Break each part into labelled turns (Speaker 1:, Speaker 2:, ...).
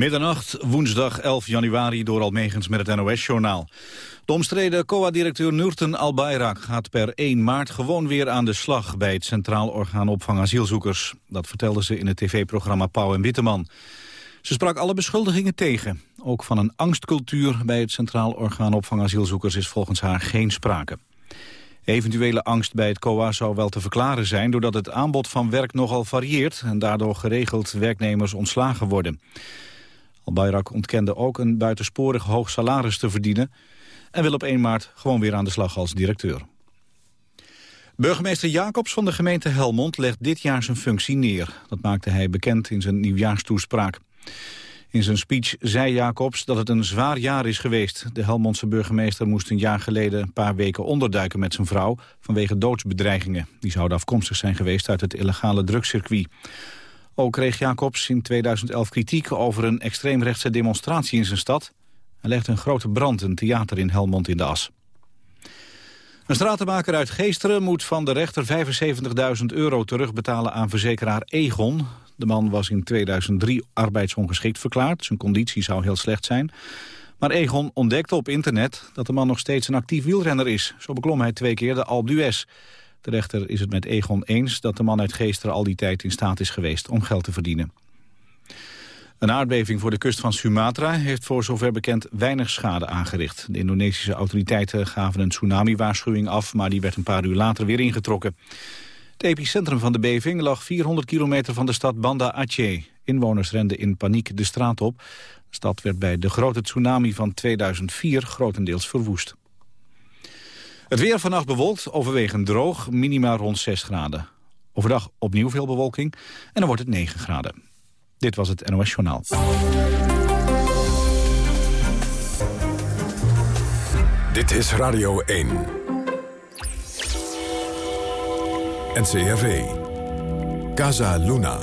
Speaker 1: Middernacht, woensdag 11 januari, door Almegens met het NOS-journaal. De omstreden COA-directeur Nurten Albayrak gaat per 1 maart gewoon weer aan de slag bij het Centraal Orgaan Opvang Asielzoekers. Dat vertelde ze in het tv-programma Pauw en Witteman. Ze sprak alle beschuldigingen tegen. Ook van een angstcultuur bij het Centraal Orgaan Opvang Asielzoekers is volgens haar geen sprake. Eventuele angst bij het COA zou wel te verklaren zijn... doordat het aanbod van werk nogal varieert... en daardoor geregeld werknemers ontslagen worden. Al-Bayrak ontkende ook een buitensporig hoog salaris te verdienen... en wil op 1 maart gewoon weer aan de slag als directeur. Burgemeester Jacobs van de gemeente Helmond legt dit jaar zijn functie neer. Dat maakte hij bekend in zijn nieuwjaarstoespraak. In zijn speech zei Jacobs dat het een zwaar jaar is geweest. De Helmondse burgemeester moest een jaar geleden een paar weken onderduiken met zijn vrouw... vanwege doodsbedreigingen. Die zouden afkomstig zijn geweest uit het illegale drugscircuit. Ook kreeg Jacobs in 2011 kritiek over een extreemrechtse demonstratie in zijn stad. Hij legde een grote brand een theater in Helmond in de as. Een stratenmaker uit Geesteren moet van de rechter 75.000 euro terugbetalen aan verzekeraar Egon. De man was in 2003 arbeidsongeschikt verklaard. Zijn conditie zou heel slecht zijn. Maar Egon ontdekte op internet dat de man nog steeds een actief wielrenner is. Zo beklom hij twee keer de Alpe d'Huez. De rechter is het met Egon eens dat de man uit Geesteren al die tijd in staat is geweest om geld te verdienen. Een aardbeving voor de kust van Sumatra heeft voor zover bekend weinig schade aangericht. De Indonesische autoriteiten gaven een tsunami-waarschuwing af, maar die werd een paar uur later weer ingetrokken. Het epicentrum van de beving lag 400 kilometer van de stad Banda Aceh. Inwoners renden in paniek de straat op. De stad werd bij de grote tsunami van 2004 grotendeels verwoest. Het weer vannacht bewolkt, overwegend droog, minima rond 6 graden. Overdag opnieuw veel bewolking en dan wordt het 9 graden. Dit was het NOS Journaal.
Speaker 2: Dit is Radio 1. NCRV. Casa Luna.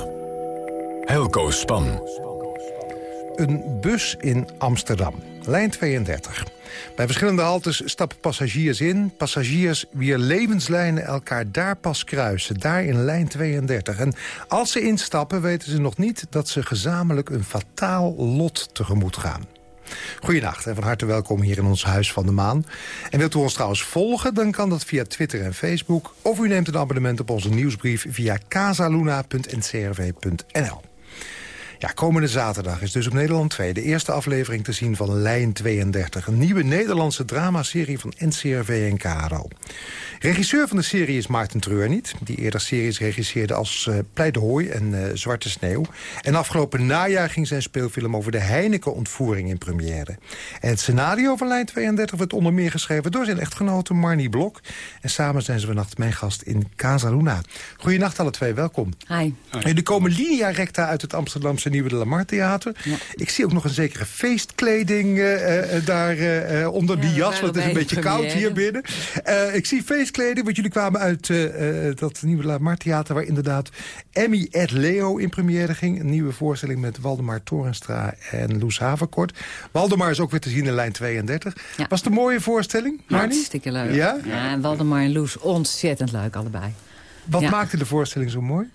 Speaker 2: Helco Span.
Speaker 3: Een bus in Amsterdam. Lijn 32. Bij verschillende haltes stappen passagiers in. Passagiers wier levenslijnen elkaar daar pas kruisen. Daar in lijn 32. En als ze instappen weten ze nog niet dat ze gezamenlijk een fataal lot tegemoet gaan. Goedenacht en van harte welkom hier in ons Huis van de Maan. En wilt u ons trouwens volgen, dan kan dat via Twitter en Facebook... of u neemt een abonnement op onze nieuwsbrief via casaluna.ncrv.nl. Ja, komende zaterdag is dus op Nederland 2 de eerste aflevering te zien van Lijn 32. Een nieuwe Nederlandse dramaserie van NCRV en KRO. Regisseur van de serie is Maarten Treurniet... die eerder series regisseerde als uh, Pleidooi en uh, Zwarte Sneeuw. En afgelopen najaar ging zijn speelfilm over de Heineken-ontvoering in première. En het scenario van Lijn 32 werd onder meer geschreven... door zijn echtgenote Marnie Blok. En samen zijn ze vannacht mijn gast in Casa Luna. Goedenacht alle twee, welkom.
Speaker 4: Hi.
Speaker 3: Jullie komen linea recta uit het Amsterdamse Nieuwe de Lamar Theater. Ja. Ik zie ook nog een zekere feestkleding uh, daar onder die jas... want het is een beetje koud hier binnen. ik zie feest feestkleding, want jullie kwamen uit dat nieuwe Lamar Theater... waar inderdaad Emmy Ed Leo in première ging. Een nieuwe voorstelling met Waldemar Torenstra en Loes Haverkort. Waldemar is ook weer te zien in lijn 32. Ja. Was het een mooie voorstelling, Marnie?
Speaker 4: Hartstikke leuk. Ja? ja, en Waldemar en Loes, ontzettend leuk allebei.
Speaker 3: Wat maakte de voorstelling zo mooi?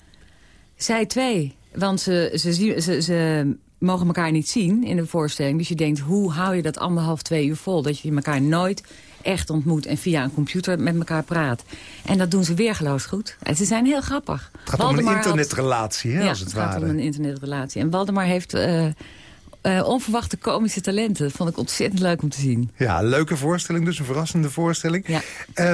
Speaker 4: Zij twee. Want ze, ze, ze, ze mogen elkaar niet zien in de voorstelling. Dus je denkt, hoe hou je dat anderhalf, twee uur vol? Dat je elkaar nooit echt ontmoet en via een computer met elkaar praat. En dat doen ze weergeloos goed. En ze zijn heel grappig.
Speaker 3: Het gaat Waldemar om een internetrelatie, hè,
Speaker 4: ja,
Speaker 3: als het,
Speaker 4: het gaat om een internetrelatie. En Waldemar heeft... Uh, uh, onverwachte komische talenten. Dat vond ik ontzettend leuk om te zien.
Speaker 3: Ja, leuke voorstelling dus. Een verrassende voorstelling. Ja.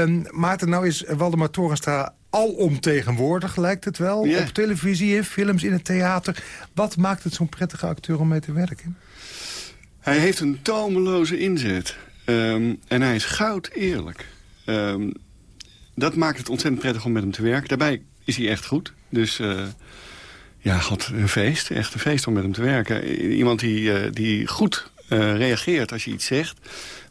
Speaker 3: Um, Maarten, nou is Waldemar Torenstra alomtegenwoordig, lijkt het wel. Op televisie, in films, in het theater. Wat maakt het zo'n prettige acteur om mee te werken?
Speaker 5: Hij heeft een tomeloze inzet. Um, en hij is goud eerlijk. Um, dat maakt het ontzettend prettig om met hem te werken. Daarbij is hij echt goed. Dus uh, ja, god, een feest. Echt een feest om met hem te werken. Iemand die, uh, die goed uh, reageert als je iets zegt.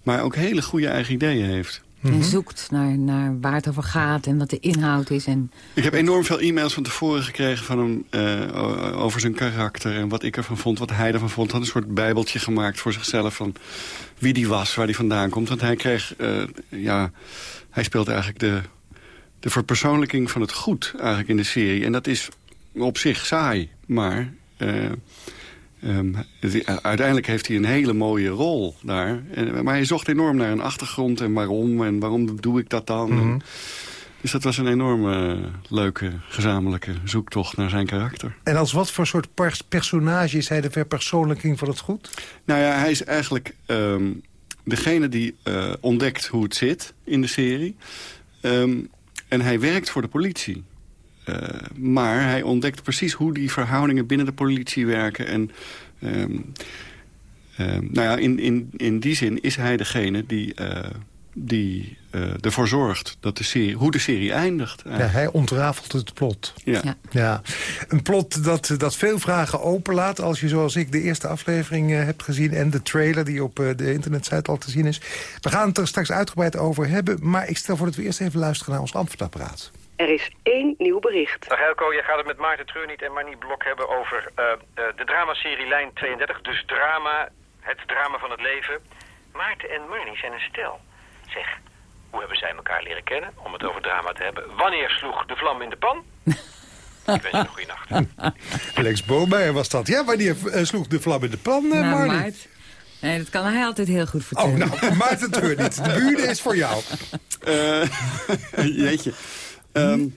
Speaker 5: Maar ook hele goede eigen ideeën heeft.
Speaker 4: En mhm. zoekt naar, naar waar het over gaat en wat de inhoud is. En...
Speaker 5: Ik heb enorm veel e-mails van tevoren gekregen van hem uh, over zijn karakter... en wat ik ervan vond, wat hij ervan vond. Hij had een soort bijbeltje gemaakt voor zichzelf van wie die was, waar die vandaan komt. Want hij kreeg, uh, ja, hij speelt eigenlijk de, de verpersoonlijking van het goed eigenlijk in de serie. En dat is op zich saai, maar... Uh, Ehm, uiteindelijk heeft hij een hele mooie rol daar. En, maar hij zocht enorm naar een achtergrond en waarom. En waarom doe ik dat dan? Mhm. dus dat was een enorme leuke gezamenlijke zoektocht naar zijn karakter.
Speaker 3: En als wat voor soort personage is hij de verpersoonlijking van het goed?
Speaker 5: Nou ja, hij is eigenlijk ehm, degene die uh, ontdekt hoe het zit in de serie. Ehm, en hij werkt voor de politie. Uh, maar hij ontdekt precies hoe die verhoudingen binnen de politie werken. En um, nou ja, in, in, in die zin is hij degene die, uh, die uh, ervoor zorgt dat de serie, hoe de serie eindigt.
Speaker 3: Ja, hij ontrafelt het plot.
Speaker 5: Ja. ja.
Speaker 3: Ja. Een plot dat, dat veel vragen openlaat als je zoals ik de eerste aflevering uh, hebt gezien... en de trailer die op uh, de internetsite al te zien is. We gaan het er straks uitgebreid over hebben... maar ik stel voor dat we eerst even luisteren naar ons antwoordapparaat.
Speaker 6: Er is één nieuw bericht.
Speaker 7: Dag Helco, je gaat het met Maarten Treurniet en Marnie Blok hebben over uh, uh, de dramaserie Lijn 32. Dus drama, het drama van het leven. Maarten en Marnie zijn een stel. Zeg, hoe hebben zij elkaar leren kennen? Om het over drama te hebben. Wanneer sloeg de vlam in de pan? Ik wens je een goede nacht.
Speaker 3: Lex Boomeijer was dat. Ja, wanneer uh, sloeg de vlam in de pan, uh, nou, Marnie? Maart.
Speaker 4: Nee, dat kan hij altijd heel goed vertellen.
Speaker 3: Oh, nou, Maarten Treurniet, de buurde is voor jou.
Speaker 5: jeetje. Um,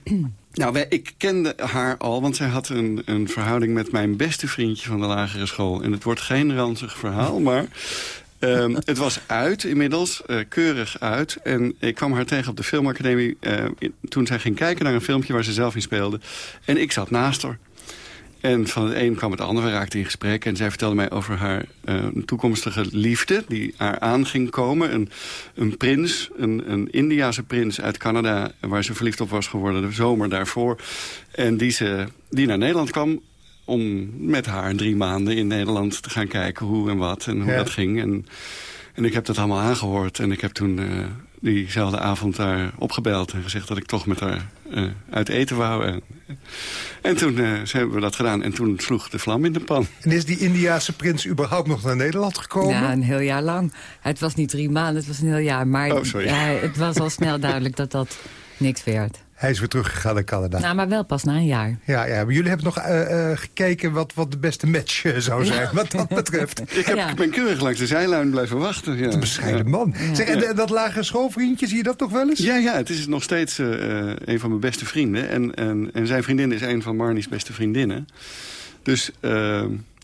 Speaker 5: nou, ik kende haar al, want zij had een, een verhouding met mijn beste vriendje van de lagere school. En het wordt geen ranzig verhaal, maar um, het was uit inmiddels, uh, keurig uit. En ik kwam haar tegen op de filmacademie uh, toen zij ging kijken naar een filmpje waar ze zelf in speelde. En ik zat naast haar. En van het een kwam het ander, we raakten in gesprek. En zij vertelde mij over haar uh, toekomstige liefde... die haar aan ging komen. Een, een prins, een, een Indiase prins uit Canada... waar ze verliefd op was geworden de zomer daarvoor. En die, ze, die naar Nederland kwam om met haar drie maanden in Nederland te gaan kijken... hoe en wat en hoe dat ging. En, en ik heb dat allemaal aangehoord. En ik heb toen... Uh, diezelfde avond daar opgebeld en gezegd dat ik toch met haar uh, uit eten wou. En, en toen uh, hebben we dat gedaan en toen sloeg de vlam in de pan.
Speaker 3: En is die Indiase prins überhaupt nog naar Nederland gekomen?
Speaker 4: Ja, een heel jaar lang. Het was niet drie maanden, het was een heel jaar. Maar
Speaker 5: oh,
Speaker 4: ja, het was al snel duidelijk dat dat niks werd.
Speaker 3: Hij is weer teruggegaan naar Canada.
Speaker 4: Nou, maar wel pas na een jaar.
Speaker 3: Ja, ja maar jullie hebben nog uh, uh, gekeken wat, wat de beste match uh, zou zijn, wat dat betreft.
Speaker 5: ik, heb, ja. ben keurig langs de zijlijn blijven wachten. Ja.
Speaker 3: Een bescheiden man. Zeg, en, dat lage schoolvriendje, zie je dat toch wel eens?
Speaker 5: Ja, ja het is nog steeds een van mijn beste vrienden. En, en, en zijn vriendin is een van Marnie's beste vriendinnen. Dus...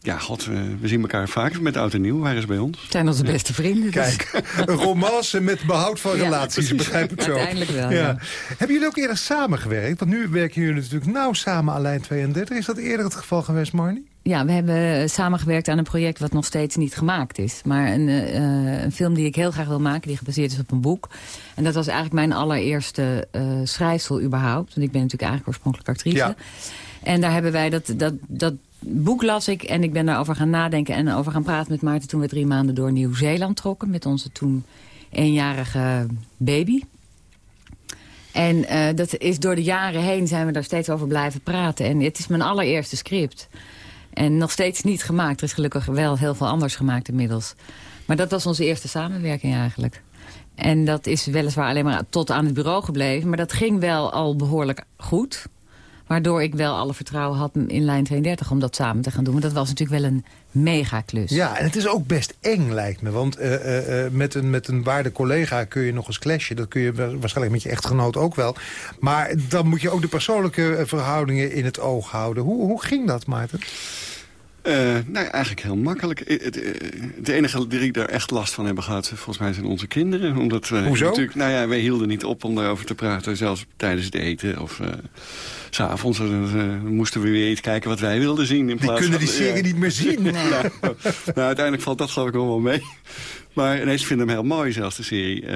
Speaker 5: Ja, god, we, zien elkaar vaak met oud en nieuw. Waar is bij ons?
Speaker 4: Het zijn onze beste vrienden. Dus.
Speaker 3: Kijk, een romance met behoud van relaties, begrijp ik zo.
Speaker 4: Uiteindelijk wel, ja.
Speaker 3: Hebben jullie ook eerder samengewerkt? Want nu werken jullie natuurlijk nauw samen aan lijn 32. Is dat eerder het geval geweest, Marnie?
Speaker 4: Ja, we hebben samengewerkt aan een project wat nog steeds niet gemaakt is. Maar een, uh, een, film die ik heel graag wil maken, die gebaseerd is op een boek. En dat was eigenlijk mijn allereerste uh, schrijfsel überhaupt. Want ik ben natuurlijk eigenlijk oorspronkelijk actrice. Ja. En daar hebben wij dat, dat, dat boek las ik en ik ben daarover gaan nadenken... en over gaan praten met Maarten toen we drie maanden door Nieuw-Zeeland trokken... met onze toen eenjarige baby. En uh, dat is door de jaren heen zijn we daar steeds over blijven praten. En het is mijn allereerste script. En nog steeds niet gemaakt. Er is gelukkig wel heel veel anders gemaakt inmiddels. Maar dat was onze eerste samenwerking eigenlijk. En dat is weliswaar alleen maar tot aan het bureau gebleven. Maar dat ging wel al behoorlijk goed. Waardoor ik wel alle vertrouwen had in lijn 32 om dat samen te gaan doen. Maar dat was natuurlijk wel een mega klus.
Speaker 3: Ja, en het is ook best eng lijkt me. Want uh, uh, met, een, met een waarde collega kun je nog eens clashen. Dat kun je waarschijnlijk met je echtgenoot ook wel. Maar dan moet je ook de persoonlijke verhoudingen in het oog houden. Hoe, hoe ging dat, Maarten?
Speaker 5: Uh, nou, eigenlijk heel makkelijk. De enige die daar echt last van hebben gehad, volgens mij zijn onze kinderen. Omdat we
Speaker 3: Hoezo?
Speaker 5: Natuurlijk, nou ja, wij hielden niet op om daarover te praten, zelfs tijdens het eten. Of, uh, s'avonds uh, moesten we weer iets kijken wat wij wilden zien. In
Speaker 3: die kunnen die serie niet meer zien.
Speaker 5: Nou, nou, uiteindelijk valt dat geloof ik wel mee. Maar ineens vinden hem heel mooi zelfs, de serie. Uh,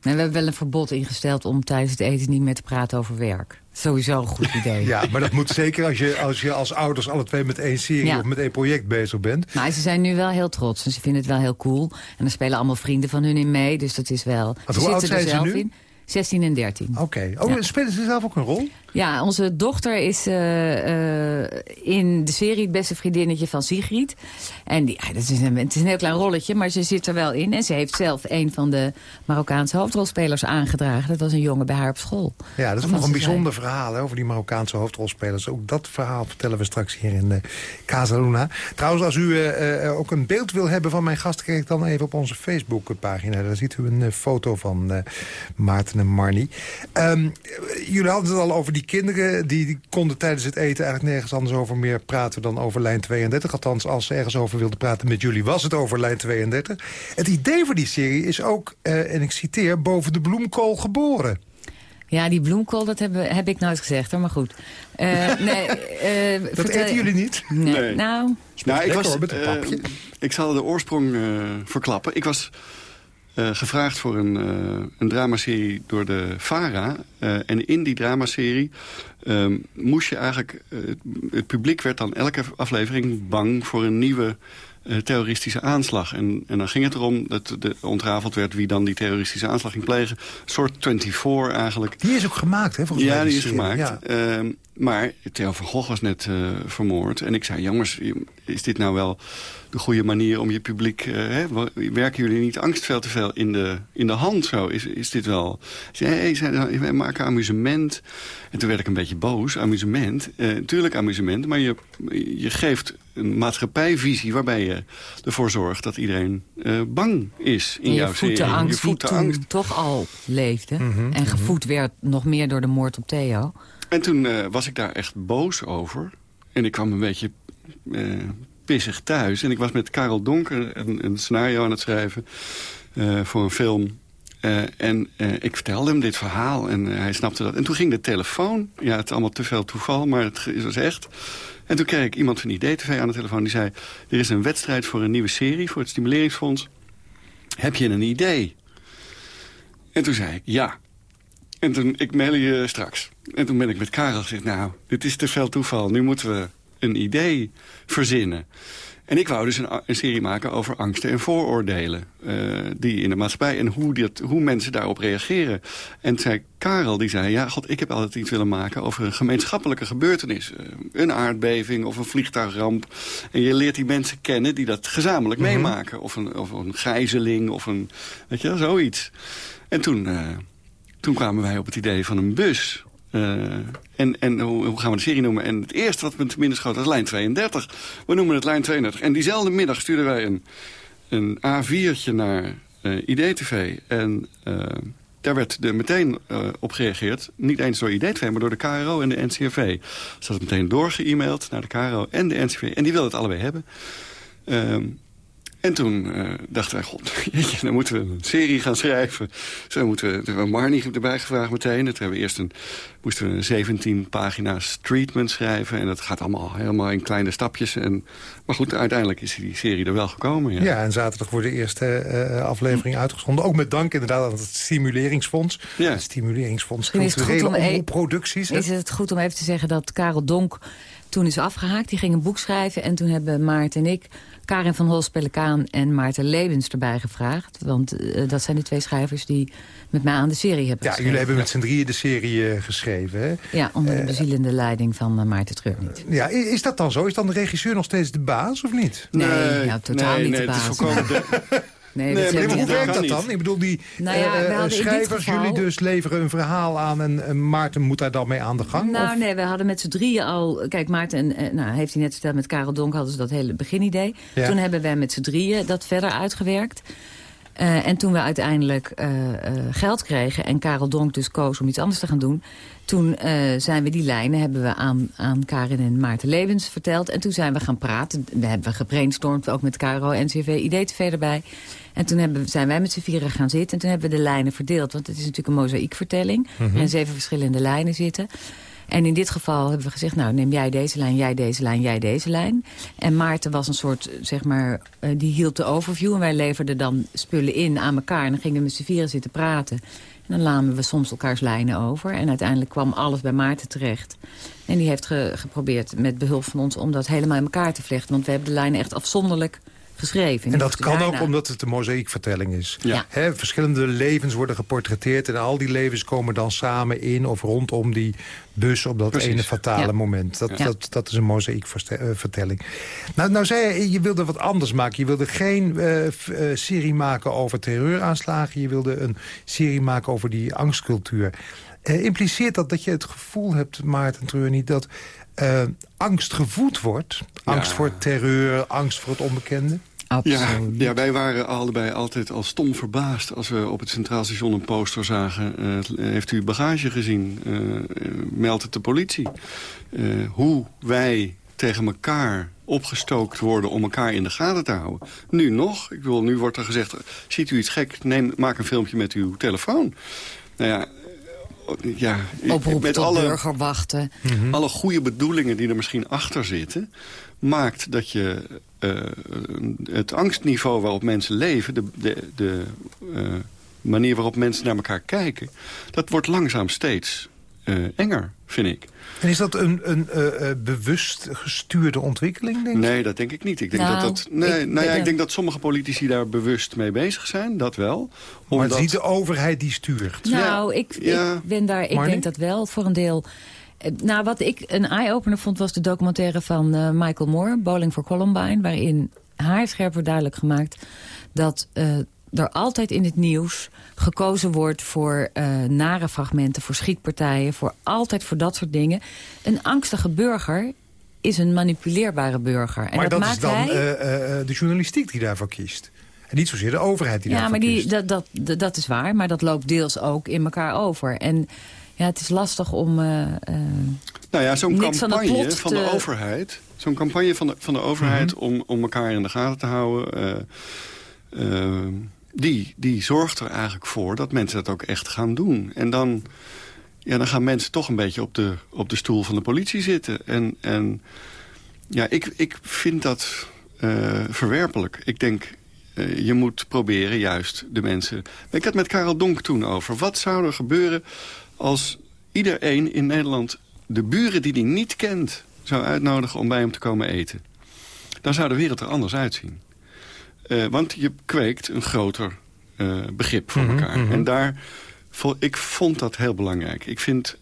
Speaker 4: we hebben wel een verbod ingesteld om tijdens het eten niet meer te praten over werk. Sowieso een goed idee.
Speaker 3: Ja, maar dat moet zeker als je als, je als ouders alle twee met één serie of met één project bezig bent.
Speaker 4: Maar ze zijn nu wel heel trots en ze vinden het wel heel cool. En er spelen allemaal vrienden van hun in mee, dus dat is wel...
Speaker 3: Wat, hoe oud zijn ze nu?
Speaker 4: In. 16 en 13.
Speaker 3: Oké. Okay. Oh, spelen ze zelf ook een rol?
Speaker 4: Ja, onze dochter is uh, uh, in de serie het beste vriendinnetje van Sigrid. En die, ja, dat is een, het is een heel klein rolletje, maar ze zit er wel in. En ze heeft zelf een van de Marokkaanse hoofdrolspelers aangedragen. Dat was een jongen bij haar op school.
Speaker 3: Ja, dat is nog een bijzonder verhaal hè, over die Marokkaanse hoofdrolspelers. Ook dat verhaal vertellen we straks hier in uh, Casa Luna. Trouwens, als u ook een beeld wil hebben van mijn gast... kijk dan even op onze Facebookpagina. Daar ziet u een foto van Maarten en Marnie. Um, jullie hadden het al over die kinderen... Die, konden tijdens het eten eigenlijk nergens anders over meer praten... dan over lijn 32. Althans, als ze ergens over wilden praten met jullie... was het over lijn 32. Het idee voor die serie is ook, uh, en ik citeer... boven de bloemkool geboren.
Speaker 4: Ja, die bloemkool, dat heb, heb ik nooit gezegd, hoor, maar goed. Uh, nee,
Speaker 3: uh, dat vertel... eten jullie niet?
Speaker 4: Nee. nee. Nou,
Speaker 5: nou ik, was, met een papje. ik zal de oorsprong verklappen. Ik was uh, gevraagd voor een, uh, een dramaserie door de VARA. Uh, en in die dramaserie um, moest je eigenlijk... het publiek werd dan elke aflevering bang voor een nieuwe terroristische aanslag. En, en dan ging het erom dat de, ontrafeld werd wie dan die terroristische aanslag ging plegen. Een soort 24 eigenlijk.
Speaker 3: Die is ook gemaakt, hè? Volgens
Speaker 5: ja,
Speaker 3: mij
Speaker 5: die is gemaakt. Ja. Maar Theo van Gogh was net uh, vermoord. En ik zei, jongens, is dit nou wel de goede manier om je publiek... Uh, hè, werken jullie niet angst veel te veel in de, in de hand zo? Is, is dit wel... Zei, hey, wij maken amusement. En toen werd ik een beetje boos. Amusement, uh, tuurlijk amusement. Maar je, je geeft een maatschappijvisie waarbij je ervoor zorgt... dat iedereen uh, bang is in
Speaker 4: en
Speaker 5: jouw serie.
Speaker 4: je voetenangst die toch al leefde. Mm -hmm, en gevoed werd nog meer door de moord op Theo.
Speaker 5: En toen uh, was ik daar echt boos over. En ik kwam een beetje uh, pissig thuis. En ik was met Karel Donker een, een scenario aan het schrijven uh, voor een film. en ik vertelde hem dit verhaal en hij snapte dat. En toen ging de telefoon. Ja, het is allemaal te veel toeval, maar het was echt. En toen kreeg ik iemand van IDTV aan de telefoon. Die zei, er is een wedstrijd voor een nieuwe serie voor het Stimuleringsfonds. Heb je een idee? En toen zei ik, ja. En toen, ik mail je straks. En toen ben ik met Karel gezegd, nou, dit is te veel toeval. Nu moeten we een idee verzinnen. En ik wou dus een, een serie maken over angsten en vooroordelen. Uh, die in de maatschappij en hoe, dat, hoe mensen daarop reageren. En zei Karel, die zei, ja, god, ik heb altijd iets willen maken over een gemeenschappelijke gebeurtenis. Uh, een aardbeving of een vliegtuigramp. En je leert die mensen kennen die dat gezamenlijk mm -hmm. meemaken. Of een, of een gijzeling of een, weet je, zoiets. En toen... Uh, toen kwamen wij op het idee van een bus. Uh, en en hoe, gaan we de serie noemen? En het eerste wat me tenminste schoot was lijn 32. We noemen het lijn 32. En diezelfde middag stuurden wij een, een A4'tje naar uh, IDTV. En uh, daar werd er meteen op gereageerd. Niet eens door IDTV, maar door de KRO en de NCRV. Ze had meteen doorge-mailed naar de KRO en de NCRV. En die wilden het allebei hebben. Ehm, en toen uh, dachten wij, god, jeetje, dan moeten we een serie gaan schrijven. Zo moeten we, hebben we Marnie erbij gevraagd meteen. Dat hebben we eerst een, moesten we een 17 pagina's treatment schrijven. En dat gaat allemaal helemaal in kleine stapjes. En, maar goed, uiteindelijk is die serie er wel gekomen. Ja,
Speaker 3: ja en zaterdag wordt de eerste uh, aflevering uitgezonden. Ook met dank inderdaad aan het Stimuleringsfonds. Ja. Het Stimuleringsfonds culturele producties.
Speaker 4: Is het goed om even te zeggen dat Karel Donk toen is afgehaakt. Die ging een boek schrijven en toen hebben Maarten en ik Karin van Holst-Pelikaan en Maarten Lebens erbij gevraagd. Want uh, dat zijn de twee schrijvers die met mij aan de serie hebben
Speaker 3: Ja, jullie hebben met z'n drieën de serie uh, geschreven, hè?
Speaker 4: Ja, onder de uh, bezielende leiding van uh, Maarten Treurniet.
Speaker 3: Ja, is dat dan zo? Is dan de regisseur nog steeds de baas, of niet?
Speaker 4: Nee, nee nou, totaal
Speaker 5: nee,
Speaker 4: niet
Speaker 5: nee,
Speaker 4: de baas.
Speaker 5: Het is volkomen de...
Speaker 3: Nee, nee maar hoe werkt dat dan? Ik bedoel, die
Speaker 4: nou ja,
Speaker 3: uh, schrijvers, geval... jullie dus leveren een verhaal aan... en uh, Maarten moet daar dan mee aan de gang?
Speaker 4: Nou
Speaker 3: of?
Speaker 4: nee, we hadden met z'n drieën al... Kijk, Maarten, uh, nou, heeft hij net verteld, met Karel Donk hadden ze dat hele beginidee. Ja. Toen hebben wij met z'n drieën dat verder uitgewerkt. Uh, en toen we uiteindelijk uh, uh, geld kregen en Karel Donk dus koos om iets anders te gaan doen... toen zijn we die lijnen hebben we aan, aan Karin en Maarten Levens verteld. En toen zijn we gaan praten. We hebben gebrainstormd, ook met KRO, NCV, IDTV erbij. En toen hebben, zijn wij met z'n vieren gaan zitten en toen hebben we de lijnen verdeeld. Want het is natuurlijk een mozaïekvertelling. Mm -hmm. En zeven verschillende lijnen zitten. En in dit geval hebben we gezegd, nou neem jij deze lijn, jij deze lijn, jij deze lijn. En Maarten was een soort, zeg maar, uh, die hield de overview. En wij leverden dan spullen in aan elkaar. En dan gingen we met z'n vieren zitten praten. En dan namen we soms elkaars lijnen over. En uiteindelijk kwam alles bij Maarten terecht. En die heeft ge geprobeerd met behulp van ons om dat helemaal in elkaar te vlechten. Want we hebben de lijnen echt afzonderlijk geschreven.
Speaker 3: En dat kan ook omdat het een mozaïekvertelling is.
Speaker 4: Ja.
Speaker 3: Verschillende levens worden geportretteerd... en al die levens komen dan samen in of rondom die bus... op dat
Speaker 5: Precies.
Speaker 3: ene fatale
Speaker 4: Ja.
Speaker 3: moment. Dat,
Speaker 4: Ja.
Speaker 3: dat, dat is een mozaïekvertelling. Nou, nou zei je, je wilde wat anders maken. Je wilde geen eh, eh, serie maken over terreuraanslagen. Je wilde een serie maken over die angstcultuur. Eh, impliceert dat dat je het gevoel hebt, Maarten Treur, niet... dat eh, angst gevoed wordt? Angst
Speaker 5: Ja.
Speaker 3: voor terreur, angst voor het onbekende?
Speaker 5: Ja, ja, wij waren allebei altijd al stom verbaasd... als we op het Centraal Station een poster zagen. eh, heeft u bagage gezien? Eh, eh, meld het de politie. Eh, hoe wij tegen elkaar opgestookt worden om elkaar in de gaten te houden. Nu nog. Ik bedoel, nu wordt er gezegd... ziet u iets gek, neem, maak een filmpje met uw telefoon. Nou ja... ja
Speaker 4: Oproep
Speaker 5: met alle,
Speaker 4: burgerwachten.
Speaker 5: alle goede bedoelingen die er misschien achter zitten... maakt dat je eh, het angstniveau waarop mensen leven... de, de, de eh, manier waarop mensen naar elkaar kijken... dat wordt langzaam steeds eh, enger, vind ik.
Speaker 3: En is dat een, een eh, eh, bewust gestuurde ontwikkeling, denk je?
Speaker 5: Nee, dat denk ik niet. Ik denk,
Speaker 4: Nou,
Speaker 5: dat, dat, nee,
Speaker 4: ik-
Speaker 5: nou ja,
Speaker 4: ik-
Speaker 5: denk dat sommige politici daar bewust mee bezig zijn. Dat wel.
Speaker 3: Maar het is niet de overheid die stuurt.
Speaker 4: Nou, ik,
Speaker 5: Ja.
Speaker 4: ik ben daar, ik
Speaker 3: Marnie?
Speaker 4: denk dat wel voor een deel. Nou, wat ik een eye-opener vond was de documentaire van eh, Michael Moore, Bowling for Columbine, waarin haarscherp wordt duidelijk gemaakt dat eh, er altijd in het nieuws gekozen wordt voor eh, nare fragmenten, voor schietpartijen, voor altijd voor dat soort dingen. Een angstige burger is een manipuleerbare burger. En
Speaker 3: maar dat, is
Speaker 4: maakt
Speaker 3: dan
Speaker 4: hij...
Speaker 3: eh, eh, de journalistiek die daarvoor kiest. En niet zozeer de overheid die
Speaker 4: Ja,
Speaker 3: daarvoor
Speaker 4: maar die,
Speaker 3: kiest.
Speaker 4: dat, dat, dat, is waar. Maar dat loopt deels ook in elkaar over. En ja, het is lastig om... eh, eh,
Speaker 5: Nou ja, zo'n
Speaker 4: van
Speaker 5: campagne
Speaker 4: plot
Speaker 5: van de
Speaker 4: te-
Speaker 5: overheid... Zo'n campagne van de, van de overheid om, om elkaar in de gaten te houden... eh, eh, die, die zorgt er eigenlijk voor dat mensen dat ook echt gaan doen. En dan, ja, dan gaan mensen toch een beetje op de, op de stoel van de politie zitten. En, en ja, ik, ik vind dat eh, verwerpelijk. Ik denk, eh, je moet proberen juist de mensen... Ik had het met Karel Donk toen over. Wat zou er gebeuren als iedereen in Nederland... de buren die hij niet kent zou uitnodigen om bij hem te komen eten? Dan zou de wereld er anders uitzien. Eh, want je kweekt een groter eh, begrip voor elkaar. En daar, ik vond dat heel belangrijk. Ik vind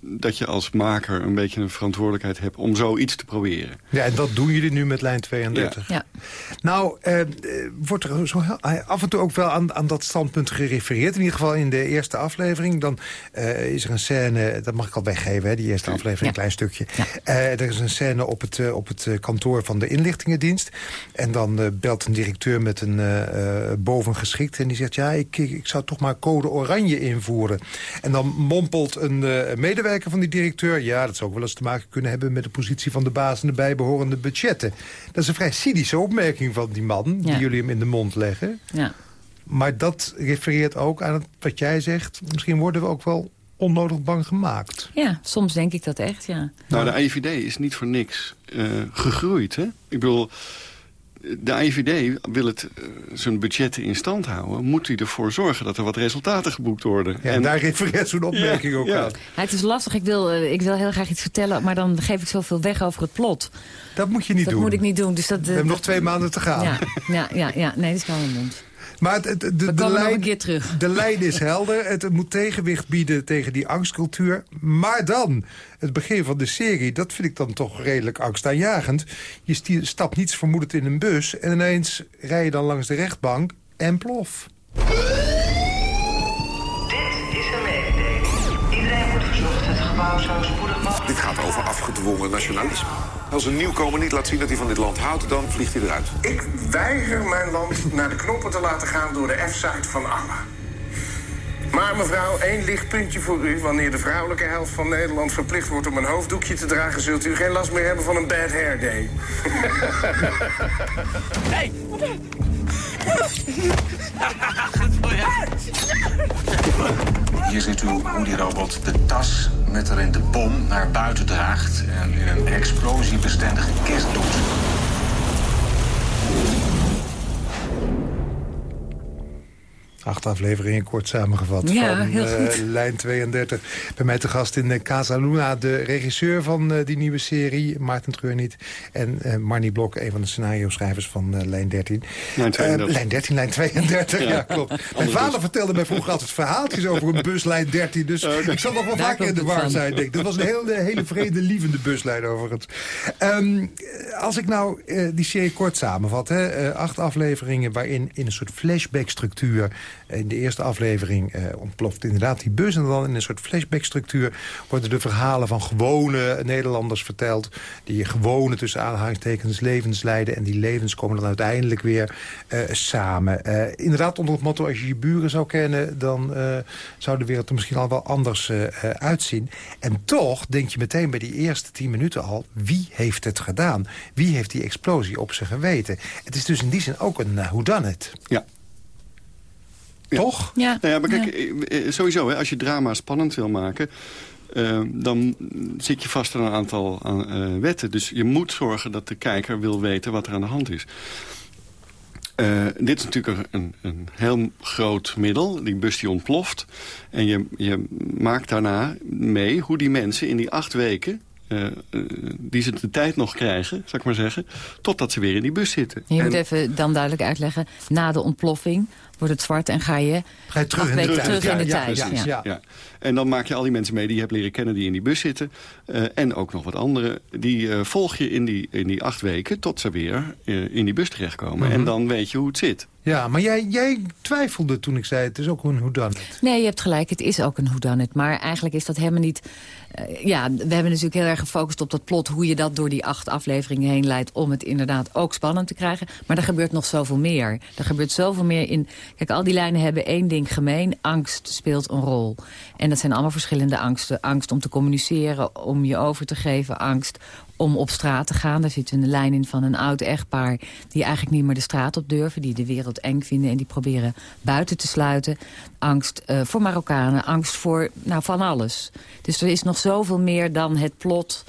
Speaker 5: dat je als maker een beetje een verantwoordelijkheid hebt... om zoiets te proberen.
Speaker 3: Ja, en dat doen jullie nu met lijn 32.
Speaker 4: ja.
Speaker 3: Nou, eh, eh, wordt er zo heel- eh, af en toe ook wel aan, aan dat standpunt gerefereerd. In ieder geval in de eerste aflevering. Dan eh, is er een scène, dat mag ik al weggeven, hè, die eerste aflevering,
Speaker 4: Ja.
Speaker 3: een klein stukje. Eh, er is een scène op het, eh, op het eh, kantoor van de inlichtingendienst. En dan eh, belt een directeur met een eh, eh, bovengeschikt. En die zegt, ja, ik, ik, ik zou toch maar code oranje invoeren. En dan mompelt een eh, medewerker van die directeur... ja, dat zou ook wel eens te maken kunnen hebben... met de positie van de baas en de bijbehorende budgetten. Dat is een vrij cynische opmerking van die man...
Speaker 4: Ja.
Speaker 3: die jullie hem in de mond leggen.
Speaker 4: ja.
Speaker 3: Maar dat refereert ook aan het, wat jij zegt. Misschien worden we ook wel onnodig bang gemaakt.
Speaker 4: Ja, soms denk ik dat echt, ja.
Speaker 5: Nou, de IVD is niet voor niks eh, gegroeid. Hè? Ik bedoel, de IVD wil het eh, zijn budgetten in stand houden. Moet hij ervoor zorgen dat er wat resultaten geboekt worden.
Speaker 3: Ja, en daar refereert zo'n opmerking
Speaker 5: Ja,
Speaker 3: ook
Speaker 5: ja.
Speaker 3: aan.
Speaker 4: Ja, Het is lastig, ik wil, eh, ik wil heel graag iets vertellen... maar dan geef ik zoveel weg over het plot.
Speaker 3: Dat moet je niet
Speaker 4: dat
Speaker 3: doen.
Speaker 4: moet ik niet doen. Dus dat,
Speaker 3: We hebben nog twee maanden te gaan.
Speaker 4: Ja, ja, ja, ja, nee, dat is wel een mond.
Speaker 3: Maar het, het- de, de, lijn,
Speaker 4: een keer terug.
Speaker 3: de lijn is helder. Het moet tegenwicht bieden tegen die angstcultuur. Maar dan, het begin van de serie... dat vind ik dan toch redelijk angstaanjagend. Je stapt niets vermoedend in een bus... en ineens rij je dan langs de rechtbank en plof.
Speaker 6: Dit is een mededeling. Iedereen wordt verzocht het gebouw zo spoedig mogelijk...
Speaker 8: Dit gaat over afgedwongen nationalisme. Als een nieuwkomer niet laat zien dat hij van dit land houdt, dan vliegt hij eruit.
Speaker 9: Ik weiger mijn land naar de knoppen te laten gaan door de F-site van Allah. Maar mevrouw, één lichtpuntje voor u. Wanneer de vrouwelijke helft van Nederland verplicht wordt om een hoofddoekje te dragen... zult u geen last meer hebben van een bad hair day.
Speaker 10: Hier ziet u hoe die robot de tas met erin de bom naar buiten draagt en in een explosiebestendige kist doet.
Speaker 3: Acht afleveringen kort samengevat
Speaker 4: Ja,
Speaker 3: van
Speaker 4: heel
Speaker 3: eh,
Speaker 4: goed.
Speaker 3: lijn 32. Bij mij te gast in uh, Casa Luna, de regisseur van uh, die nieuwe serie, Maarten Treurniet. En uh, Marnie Blok, een van de scenario-schrijvers van uh, lijn 13.
Speaker 5: Lijn 32.
Speaker 3: lijn 13, lijn 32, ja, ja klopt. Mijn vader vertelde mij vroeger altijd verhaaltjes over een buslijn 13. Dus okay. ik zal nog wel vaker in de war zijn, denk ik. Dat was een hele, hele vredelievende buslijn overigens. Um, als ik nou die serie kort samenvat, hè, acht afleveringen waarin in een soort flashback-structuur in de eerste aflevering uh, ontploft inderdaad die bus. En dan in een soort flashback-structuur worden de verhalen van gewone Nederlanders verteld. Die gewone tussen aanhalingstekens levens leiden. En die levens komen dan uiteindelijk weer uh, samen. Uh, inderdaad onder het motto als je je buren zou kennen... dan zou de wereld er misschien al wel anders uitzien. En toch denk je meteen bij die eerste tien minuten al... wie heeft het gedaan? Wie heeft die explosie op zich geweten? Het is dus in die zin ook een uh, whodunit.
Speaker 5: Ja.
Speaker 3: Ja. Toch?
Speaker 4: Ja.
Speaker 5: Nou ja, maar kijk, ja. sowieso, hè, als je drama spannend wil maken... Uh, dan zit je vast aan een aantal aan, uh, wetten. Dus je moet zorgen dat de kijker wil weten wat er aan de hand is. Uh, dit is natuurlijk een, een heel groot middel. Die bus die ontploft. En je, je maakt daarna mee hoe die mensen in die acht weken... Uh, uh, die ze de tijd nog krijgen, zal ik maar zeggen... totdat ze weer in die bus zitten.
Speaker 4: Je
Speaker 5: en,
Speaker 4: moet even dan duidelijk uitleggen... na de ontploffing wordt het zwart en ga je,
Speaker 3: ga je terug,
Speaker 4: acht
Speaker 3: in de,
Speaker 4: terug in de
Speaker 3: ja,
Speaker 4: tijd.
Speaker 3: Ja,
Speaker 4: Ja,
Speaker 3: ja.
Speaker 5: ja. En dan maak je al die mensen mee die je hebt leren kennen... die in die bus zitten. Uh, en ook nog wat andere. Die volg je in die, in die acht weken... tot ze weer in die bus terechtkomen. Mm -hmm. En dan weet je hoe het zit.
Speaker 3: Ja, maar jij, jij twijfelde toen ik zei... het is ook een whodunit.
Speaker 4: Nee, je hebt gelijk, het is ook een whodunit. Maar eigenlijk is dat helemaal niet... Uh, ja, we hebben natuurlijk heel erg gefocust op dat plot... hoe je dat door die acht afleveringen heen leidt... om het inderdaad ook spannend te krijgen. Maar er gebeurt nog zoveel meer. Er gebeurt zoveel meer in... Kijk, al die lijnen hebben één ding gemeen. Angst speelt een rol. En dat zijn allemaal verschillende angsten. Angst om te communiceren, om je over te geven. Angst om op straat te gaan. Daar zit een lijn in van een oud echtpaar... die eigenlijk niet meer de straat op durven. Die de wereld eng vinden en die proberen buiten te sluiten. Angst uh, voor Marokkanen, angst voor nou, van alles. Dus er is nog zoveel meer dan het plot...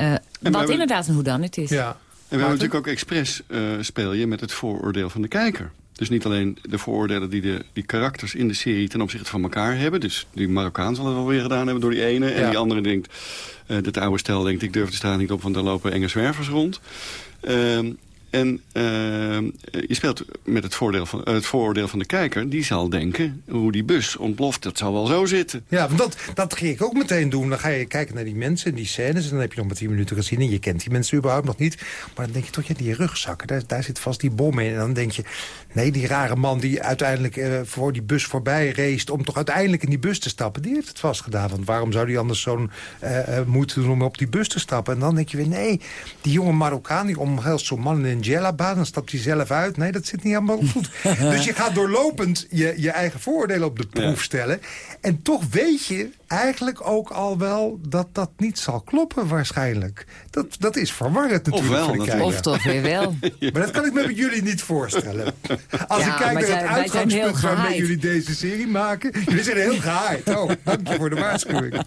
Speaker 4: Uh, wat hebben... inderdaad een hoedanit is.
Speaker 5: Ja. En we hebben natuurlijk ook expres uh, speel je met het vooroordeel van de kijker. Dus niet alleen de vooroordelen die de die karakters in de serie ten opzichte van elkaar hebben. Dus die Marokkaan zal het wel weer gedaan hebben door die ene. En
Speaker 3: Ja.
Speaker 5: die andere denkt, uh, dat oude stel denkt, ik durf de straat niet op, want daar lopen enge zwervers rond. Ehm, en ehm, je speelt met het, voordeel van, het vooroordeel van de kijker. Die zal denken, hoe die bus ontploft, dat zal wel zo zitten.
Speaker 3: Ja, want dat, dat ging ik ook meteen doen. Dan ga je kijken naar die mensen en die scènes... en dan heb je nog maar tien minuten gezien en je kent die mensen überhaupt nog niet. Maar dan denk je toch, ja, die rugzakken, daar, daar zit vast die bom in. En dan denk je, nee, die rare man die uiteindelijk uh, voor die bus voorbij race... om toch uiteindelijk in die bus te stappen, die heeft het vast gedaan. Want waarom zou die anders zo'n uh, moeite doen om op die bus te stappen? En dan denk je weer, nee, die jonge Marokkaan... die omhelst zo'n man in een jellaba, dan stapt hij zelf uit. Nee, dat zit niet helemaal goed. dus je gaat doorlopend je, je eigen vooroordelen op de proef
Speaker 5: Ja.
Speaker 3: stellen. En toch weet je eigenlijk ook al wel dat dat niet zal kloppen waarschijnlijk. Dat, dat is verwarrend natuurlijk
Speaker 5: wel,
Speaker 3: voor de
Speaker 5: natuurlijk.
Speaker 3: kijker.
Speaker 4: Of toch weer wel.
Speaker 3: Maar dat kan ik me met jullie niet voorstellen. Als
Speaker 4: Ja,
Speaker 3: ik kijk naar het uitgangspunt waarmee jullie deze serie maken. Jullie zijn heel gehaaid. Oh, dank je voor de waarschuwing.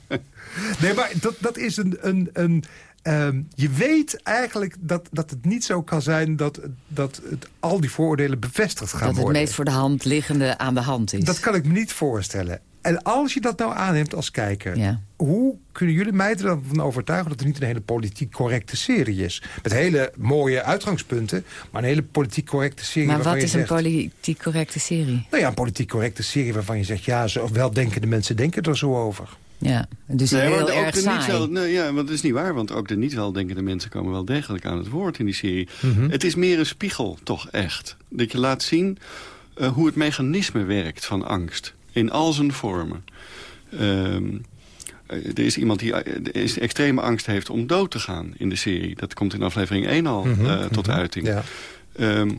Speaker 3: Nee, maar dat, dat is een... een, een ehm, je weet eigenlijk dat, dat het niet zo kan zijn dat, dat het, al die vooroordelen bevestigd gaan
Speaker 4: Dat het
Speaker 3: worden.
Speaker 4: meest voor de hand liggende aan de hand is.
Speaker 3: Dat kan ik me niet voorstellen. En als je dat nou aanneemt als kijker...
Speaker 4: Ja.
Speaker 3: hoe kunnen jullie mij er dan van overtuigen... dat het niet een hele politiek correcte serie is? Met hele mooie uitgangspunten... maar een hele politiek correcte serie
Speaker 4: maar wat
Speaker 3: je
Speaker 4: is een
Speaker 3: zegt...
Speaker 4: politiek correcte serie?
Speaker 3: Nou ja, een politiek correcte serie waarvan je zegt... ja, weldenkende mensen denken er zo over.
Speaker 4: Ja, dus
Speaker 5: Nee,
Speaker 4: heel erg saai.
Speaker 5: nee, ja, want dat is niet waar. Want ook de niet weldenkende mensen komen wel degelijk aan het woord in die serie.
Speaker 3: Mhm.
Speaker 5: Het is meer een spiegel, toch echt. Dat je laat zien eh, hoe het mechanisme werkt van angst. In al zijn vormen. Ehm, eh, er is iemand die eh, is extreme angst heeft om dood te gaan in de serie. Dat komt in aflevering 1 al
Speaker 3: Mhm,
Speaker 5: eh, tot
Speaker 3: mhm,
Speaker 5: uiting.
Speaker 3: Ja.
Speaker 5: Ehm,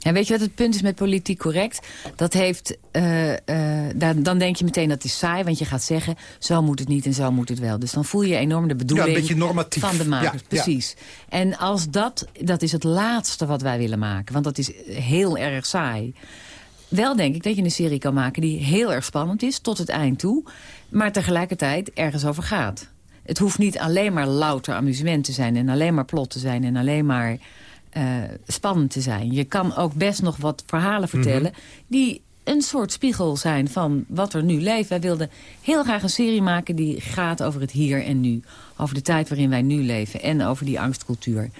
Speaker 4: En weet je wat het punt is met politiek correct? Dat heeft, eh, eh, daar, dan denk je meteen dat is saai, want je gaat zeggen... zo moet het niet en zo moet het wel. Dus dan voel je enorm de bedoeling
Speaker 3: Ja, een beetje normatief.
Speaker 4: van de makers.
Speaker 3: Ja, ja.
Speaker 4: Precies. En als dat, dat is het laatste wat wij willen maken. Want dat is heel erg saai. Wel denk ik dat je een serie kan maken die heel erg spannend is... tot het eind toe, maar tegelijkertijd ergens over gaat. Het hoeft niet alleen maar louter amusement te zijn... en alleen maar plot te zijn en alleen maar eh, spannend te zijn. Je kan ook best nog wat verhalen vertellen... die een soort spiegel zijn van wat er nu leeft. Wij wilden heel graag een serie maken die gaat over het hier en nu. Over de tijd waarin wij nu leven en over die angstcultuur.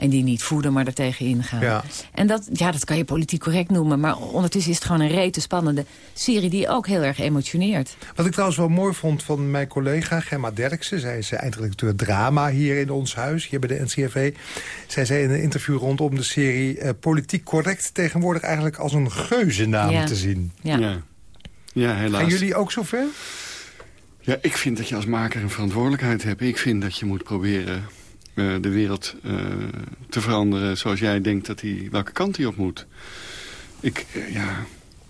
Speaker 4: En die niet voeden, maar er tegen ingaan.
Speaker 3: Ja.
Speaker 4: En dat, ja, dat kan je politiek correct noemen. Maar ondertussen is het gewoon een rete spannende serie... die ook heel erg emotioneert.
Speaker 3: Wat ik trouwens wel mooi vond van mijn collega Gemma Derksen... zij is eindredacteur drama hier in ons huis, hier bij de NCRV. Zij zei in een interview rondom de serie... eh, politiek correct tegenwoordig eigenlijk als een geuzennaam
Speaker 4: Ja.
Speaker 3: te zien.
Speaker 4: Ja.
Speaker 5: Ja, ja helaas.
Speaker 3: Gaan jullie ook zover?
Speaker 5: Ja, ik vind dat je als maker een verantwoordelijkheid hebt. Ik vind dat je moet proberen de wereld eh, te veranderen zoals jij denkt dat die, welke kant die op moet. Ik, eh, ja,